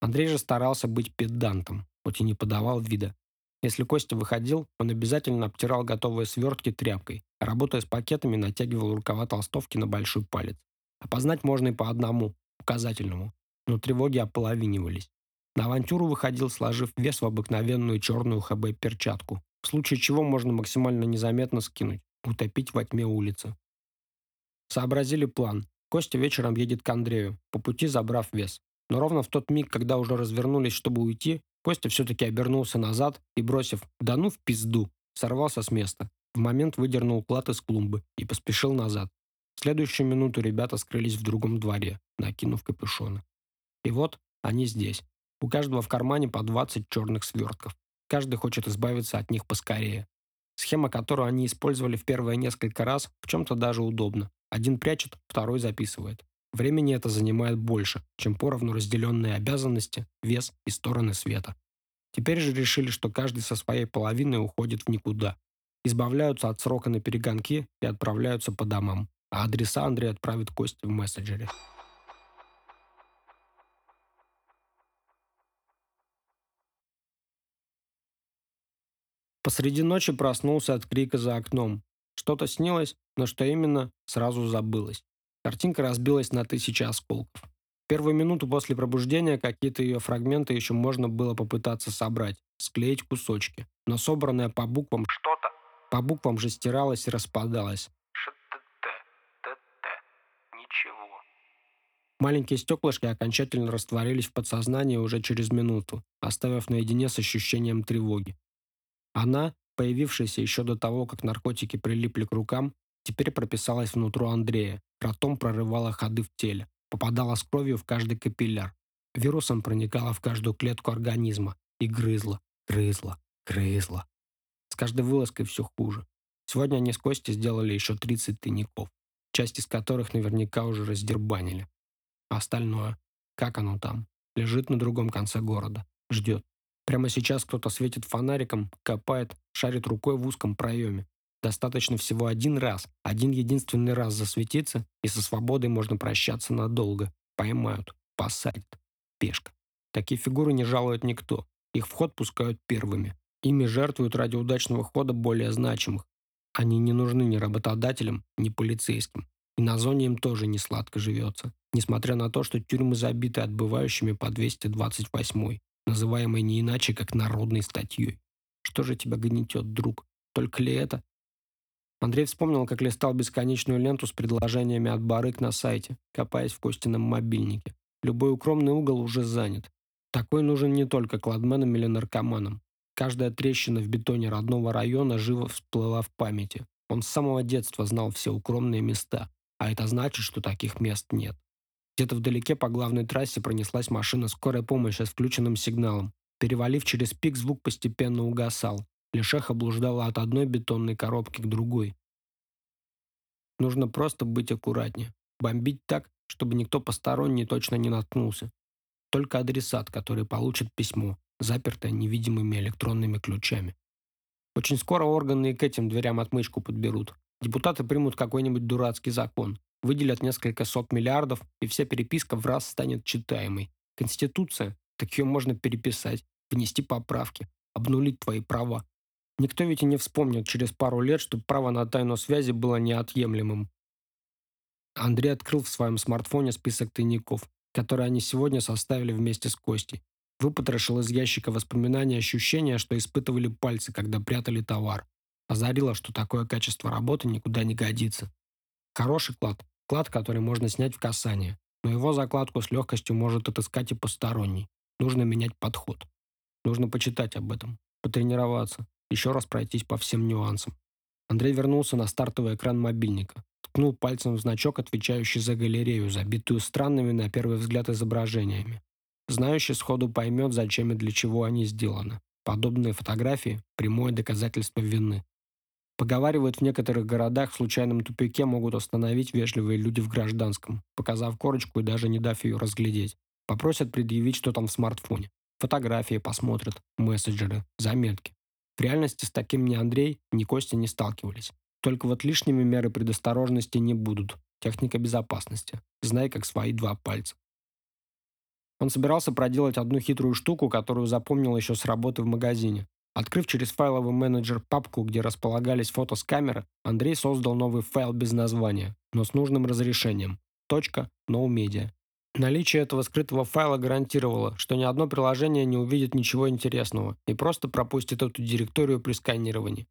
Андрей же старался быть педантом, хоть и не подавал вида. Если Костя выходил, он обязательно обтирал готовые свертки тряпкой, а работая с пакетами, натягивал рукава толстовки на большой палец. Опознать можно и по одному, указательному, но тревоги ополовинивались. На авантюру выходил, сложив вес в обыкновенную черную ХБ-перчатку, в случае чего можно максимально незаметно скинуть, утопить во тьме улицы. Сообразили план. Костя вечером едет к Андрею, по пути забрав вес. Но ровно в тот миг, когда уже развернулись, чтобы уйти, Костя все-таки обернулся назад и, бросив «да ну в пизду», сорвался с места. В момент выдернул клад из клумбы и поспешил назад. В следующую минуту ребята скрылись в другом дворе, накинув капюшоны. И вот они здесь. У каждого в кармане по 20 черных свертков. Каждый хочет избавиться от них поскорее. Схема, которую они использовали в первые несколько раз, в чем-то даже удобна. Один прячет, второй записывает. Времени это занимает больше, чем поровну разделенные обязанности, вес и стороны света. Теперь же решили, что каждый со своей половиной уходит в никуда. Избавляются от срока на перегонки и отправляются по домам. А адреса Андрей отправит Косте в мессенджере. Посреди ночи проснулся от крика за окном. Что-то снилось, но что именно, сразу забылось. Картинка разбилась на тысячи осколков. Первую минуту после пробуждения какие-то ее фрагменты еще можно было попытаться собрать, склеить кусочки. Но собранное по буквам что-то по буквам же стиралось и распадалось. ШТТ. ТТ. Ничего. Маленькие стеклышки окончательно растворились в подсознании уже через минуту, оставив наедине с ощущением тревоги. Она, появившаяся еще до того, как наркотики прилипли к рукам, теперь прописалась внутрь Андрея, ротом прорывала ходы в теле, попадала с кровью в каждый капилляр, вирусом проникала в каждую клетку организма и грызла, грызла, грызла. С каждой вылазкой все хуже. Сегодня они с Костей сделали еще 30 тайников, часть из которых наверняка уже раздербанили. А остальное, как оно там, лежит на другом конце города, ждет. Прямо сейчас кто-то светит фонариком, копает, шарит рукой в узком проеме. Достаточно всего один раз, один единственный раз засветиться, и со свободой можно прощаться надолго. Поймают, посадят. Пешка. Такие фигуры не жалует никто. Их в ход пускают первыми. Ими жертвуют ради удачного хода более значимых. Они не нужны ни работодателям, ни полицейским. И на зоне им тоже не сладко живется, несмотря на то, что тюрьмы забиты отбывающими по 228 называемой не иначе, как народной статьей. Что же тебя гнетет, друг? Только ли это? Андрей вспомнил, как листал бесконечную ленту с предложениями от барык на сайте, копаясь в Костином мобильнике. Любой укромный угол уже занят. Такой нужен не только кладменам или наркоманам. Каждая трещина в бетоне родного района живо всплыла в памяти. Он с самого детства знал все укромные места, а это значит, что таких мест нет. Где-то вдалеке по главной трассе пронеслась машина скорой помощи с включенным сигналом. Перевалив через пик, звук постепенно угасал. Лешеха блуждала от одной бетонной коробки к другой. Нужно просто быть аккуратнее. Бомбить так, чтобы никто посторонний точно не наткнулся. Только адресат, который получит письмо, запертое невидимыми электронными ключами. Очень скоро органы и к этим дверям отмычку подберут. Депутаты примут какой-нибудь дурацкий закон, выделят несколько сот миллиардов, и вся переписка в раз станет читаемой. Конституция, так ее можно переписать, внести поправки, обнулить твои права. Никто ведь и не вспомнит через пару лет, что право на тайну связи было неотъемлемым. Андрей открыл в своем смартфоне список тайников, которые они сегодня составили вместе с Костей. Выпотрошил из ящика воспоминания ощущения, что испытывали пальцы, когда прятали товар. Озарило, что такое качество работы никуда не годится. Хороший клад – клад, который можно снять в касание, но его закладку с легкостью может отыскать и посторонний. Нужно менять подход. Нужно почитать об этом, потренироваться, еще раз пройтись по всем нюансам. Андрей вернулся на стартовый экран мобильника, ткнул пальцем в значок, отвечающий за галерею, забитую странными на первый взгляд изображениями. Знающий сходу поймет, зачем и для чего они сделаны. Подобные фотографии – прямое доказательство вины. Поговаривают, в некоторых городах в случайном тупике могут остановить вежливые люди в гражданском, показав корочку и даже не дав ее разглядеть. Попросят предъявить, что там в смартфоне. Фотографии посмотрят, мессенджеры, заметки. В реальности с таким ни Андрей, ни Костя не сталкивались. Только вот лишними меры предосторожности не будут. Техника безопасности. Знай, как свои два пальца. Он собирался проделать одну хитрую штуку, которую запомнил еще с работы в магазине. Открыв через файловый менеджер папку, где располагались фото с камеры, Андрей создал новый файл без названия, но с нужным разрешением. Точка .no. Наличие этого скрытого файла гарантировало, что ни одно приложение не увидит ничего интересного и просто пропустит эту директорию при сканировании.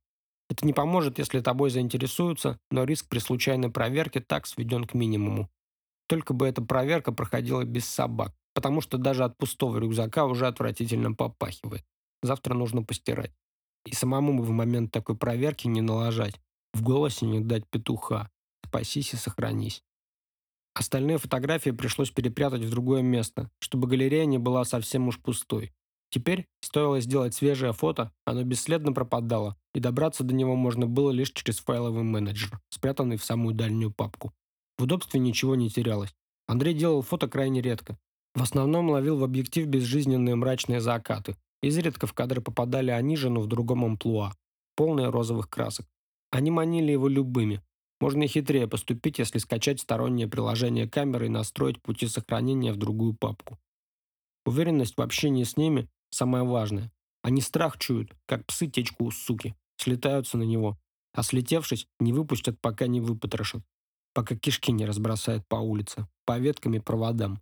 Это не поможет, если тобой заинтересуются, но риск при случайной проверке так сведен к минимуму. Только бы эта проверка проходила без собак, потому что даже от пустого рюкзака уже отвратительно попахивает. Завтра нужно постирать. И самому в момент такой проверки не налажать. В голосе не дать петуха. Спасись и сохранись. Остальные фотографии пришлось перепрятать в другое место, чтобы галерея не была совсем уж пустой. Теперь, стоило сделать свежее фото, оно бесследно пропадало, и добраться до него можно было лишь через файловый менеджер, спрятанный в самую дальнюю папку. В удобстве ничего не терялось. Андрей делал фото крайне редко. В основном ловил в объектив безжизненные мрачные закаты, Изредка в кадры попадали они же, но в другом амплуа, полные розовых красок. Они манили его любыми. Можно и хитрее поступить, если скачать стороннее приложение камеры и настроить пути сохранения в другую папку. Уверенность в общении с ними – самое важное. Они страх чуют, как псы течку у суки, слетаются на него, а слетевшись, не выпустят, пока не выпотрошат, пока кишки не разбросают по улице, по веткам и проводам.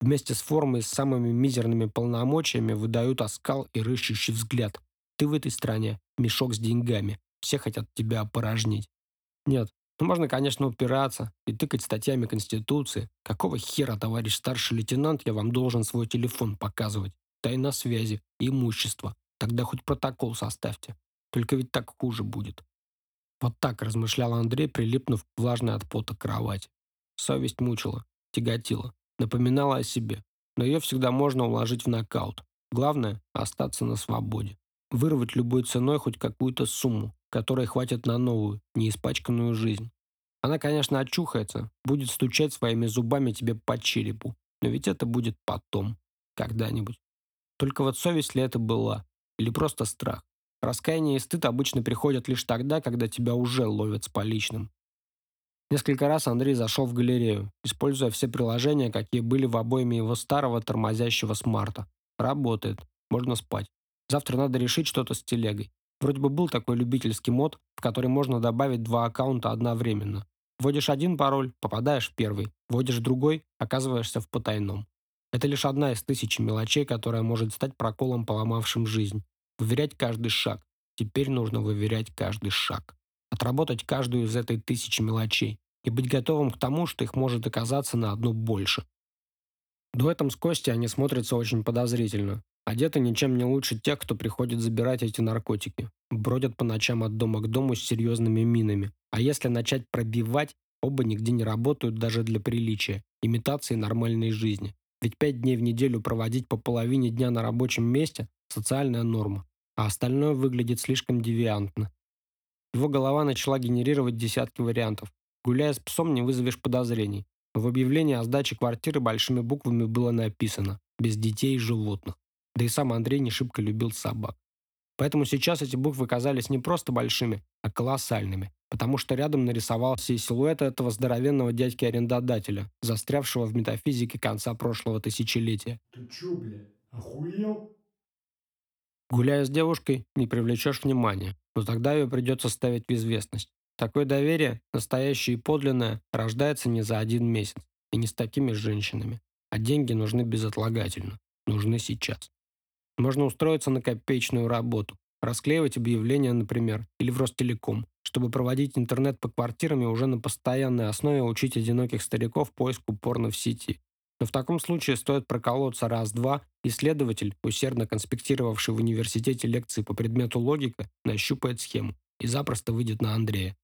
Вместе с формой с самыми мизерными полномочиями выдают оскал и рыщущий взгляд. Ты в этой стране мешок с деньгами. Все хотят тебя опорожнить. Нет, ну можно, конечно, упираться и тыкать статьями Конституции. Какого хера, товарищ старший лейтенант, я вам должен свой телефон показывать? Тайна связи, имущество. Тогда хоть протокол составьте. Только ведь так хуже будет. Вот так размышлял Андрей, прилипнув к влажной от пота кровати. Совесть мучила, тяготила напоминала о себе, но ее всегда можно уложить в нокаут. Главное – остаться на свободе. Вырвать любой ценой хоть какую-то сумму, которой хватит на новую, неиспачканную жизнь. Она, конечно, очухается, будет стучать своими зубами тебе по черепу, но ведь это будет потом, когда-нибудь. Только вот совесть ли это была? Или просто страх? Раскаяние и стыд обычно приходят лишь тогда, когда тебя уже ловят с поличным. Несколько раз Андрей зашел в галерею, используя все приложения, какие были в обойме его старого тормозящего смарта. Работает. Можно спать. Завтра надо решить что-то с телегой. Вроде бы был такой любительский мод, в который можно добавить два аккаунта одновременно. Вводишь один пароль, попадаешь в первый. Вводишь другой, оказываешься в потайном. Это лишь одна из тысячи мелочей, которая может стать проколом, поломавшим жизнь. Выверять каждый шаг. Теперь нужно выверять каждый шаг. Отработать каждую из этой тысячи мелочей. И быть готовым к тому, что их может оказаться на одну больше. Дуэтом с Костей они смотрятся очень подозрительно. Одеты ничем не лучше тех, кто приходит забирать эти наркотики. Бродят по ночам от дома к дому с серьезными минами. А если начать пробивать, оба нигде не работают даже для приличия, имитации нормальной жизни. Ведь пять дней в неделю проводить по половине дня на рабочем месте – социальная норма, а остальное выглядит слишком девиантно. Его голова начала генерировать десятки вариантов. Гуляя с псом, не вызовешь подозрений. В объявлении о сдаче квартиры большими буквами было написано «без детей и животных». Да и сам Андрей не шибко любил собак. Поэтому сейчас эти буквы казались не просто большими, а колоссальными, потому что рядом нарисовался и силуэт этого здоровенного дядьки-арендодателя, застрявшего в метафизике конца прошлого тысячелетия. Ты чё, бля, охуел? Гуляя с девушкой, не привлечешь внимания, но тогда ее придется ставить в известность. Такое доверие, настоящее и подлинное, рождается не за один месяц, и не с такими женщинами. А деньги нужны безотлагательно, нужны сейчас. Можно устроиться на копеечную работу, расклеивать объявления, например, или в Ростелеком, чтобы проводить интернет по квартирам и уже на постоянной основе учить одиноких стариков поиску порно в сети. Но в таком случае стоит проколоться раз-два, и следователь, усердно конспектировавший в университете лекции по предмету логика, нащупает схему и запросто выйдет на Андрея.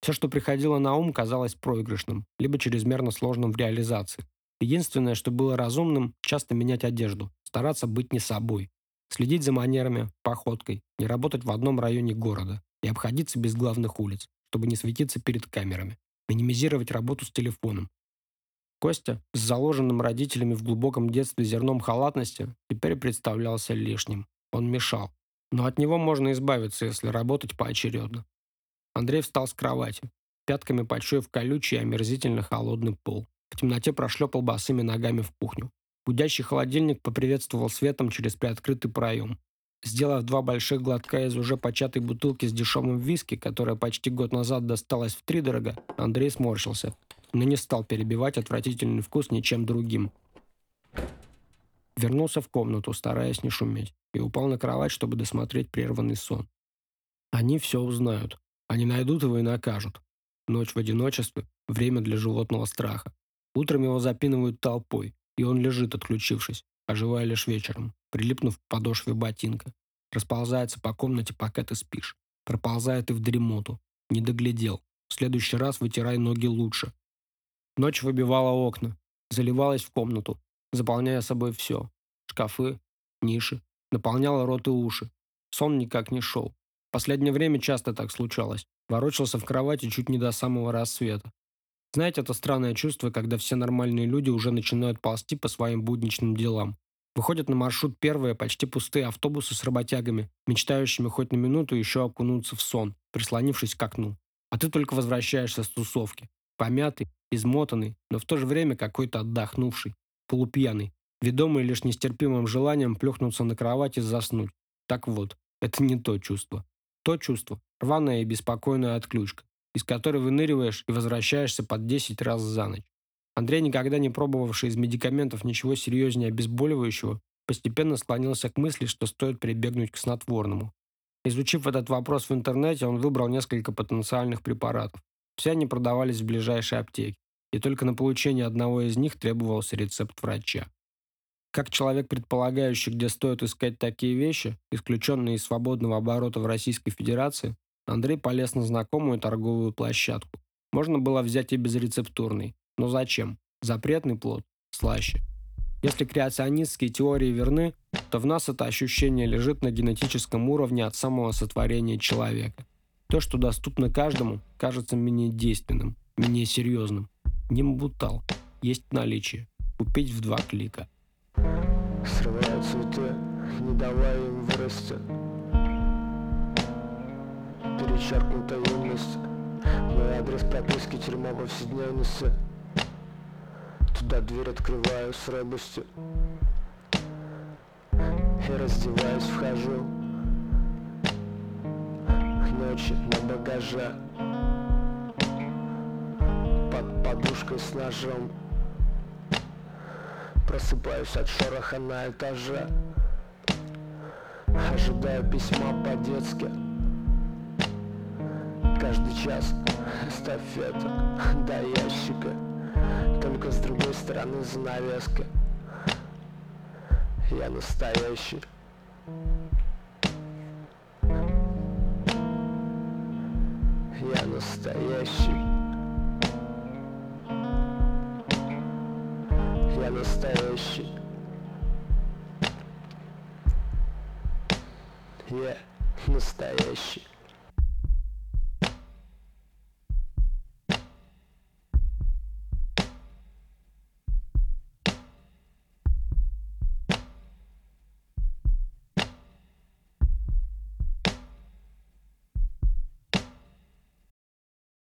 Все, что приходило на ум, казалось проигрышным, либо чрезмерно сложным в реализации. Единственное, что было разумным, часто менять одежду, стараться быть не собой. Следить за манерами, походкой, не работать в одном районе города и обходиться без главных улиц, чтобы не светиться перед камерами, минимизировать работу с телефоном. Костя, с заложенным родителями в глубоком детстве зерном халатности, теперь представлялся лишним. Он мешал. Но от него можно избавиться, если работать поочередно. Андрей встал с кровати, пятками почуяв колючий и омерзительно холодный пол. В темноте прошлепал босыми ногами в кухню. Гудящий холодильник поприветствовал светом через приоткрытый проем. Сделав два больших глотка из уже початой бутылки с дешевым виски, которая почти год назад досталась в три дорого, Андрей сморщился, но не стал перебивать отвратительный вкус ничем другим. Вернулся в комнату, стараясь не шуметь, и упал на кровать, чтобы досмотреть прерванный сон. Они все узнают. Они найдут его и накажут. Ночь в одиночестве – время для животного страха. Утром его запинывают толпой, и он лежит, отключившись, оживая лишь вечером, прилипнув к подошве ботинка. Расползается по комнате, пока ты спишь. Проползает и в дремоту. Не доглядел. В следующий раз вытирай ноги лучше. Ночь выбивала окна, заливалась в комнату, заполняя собой все. Шкафы, ниши, наполняла рот и уши. Сон никак не шел. В последнее время часто так случалось. Ворочался в кровати чуть не до самого рассвета. Знаете, это странное чувство, когда все нормальные люди уже начинают ползти по своим будничным делам. Выходят на маршрут первые, почти пустые автобусы с работягами, мечтающими хоть на минуту еще окунуться в сон, прислонившись к окну. А ты только возвращаешься с тусовки. Помятый, измотанный, но в то же время какой-то отдохнувший, полупьяный, ведомый лишь нестерпимым желанием плюхнуться на кровать и заснуть. Так вот, это не то чувство. То чувство – рваная и беспокойная отключка из которой выныриваешь и возвращаешься под 10 раз за ночь. Андрей, никогда не пробовавший из медикаментов ничего серьезнее обезболивающего, постепенно склонился к мысли, что стоит прибегнуть к снотворному. Изучив этот вопрос в интернете, он выбрал несколько потенциальных препаратов. Все они продавались в ближайшей аптеке, и только на получение одного из них требовался рецепт врача. Как человек, предполагающий, где стоит искать такие вещи, исключенные из свободного оборота в Российской Федерации, Андрей полез на знакомую торговую площадку. Можно было взять и безрецептурный. Но зачем? Запретный плод? Слаще. Если креационистские теории верны, то в нас это ощущение лежит на генетическом уровне от самого сотворения человека. То, что доступно каждому, кажется менее действенным, менее серьезным. Нимбутал. Есть в наличии. Купить в два клика. Срываю цветы, не давая им вырасти перечеркнута юность Мой адрес прописки тюрьма повседневности Туда дверь открываю с робостью И раздеваюсь, вхожу Ночи на багаже Под подушкой с ножом. Просыпаюсь от шороха на этаже. Ожидаю письма по-детски. Каждый час эстафета до ящика. Только с другой стороны занавеска Я настоящий настоящий. Я настоящий. Я настоящий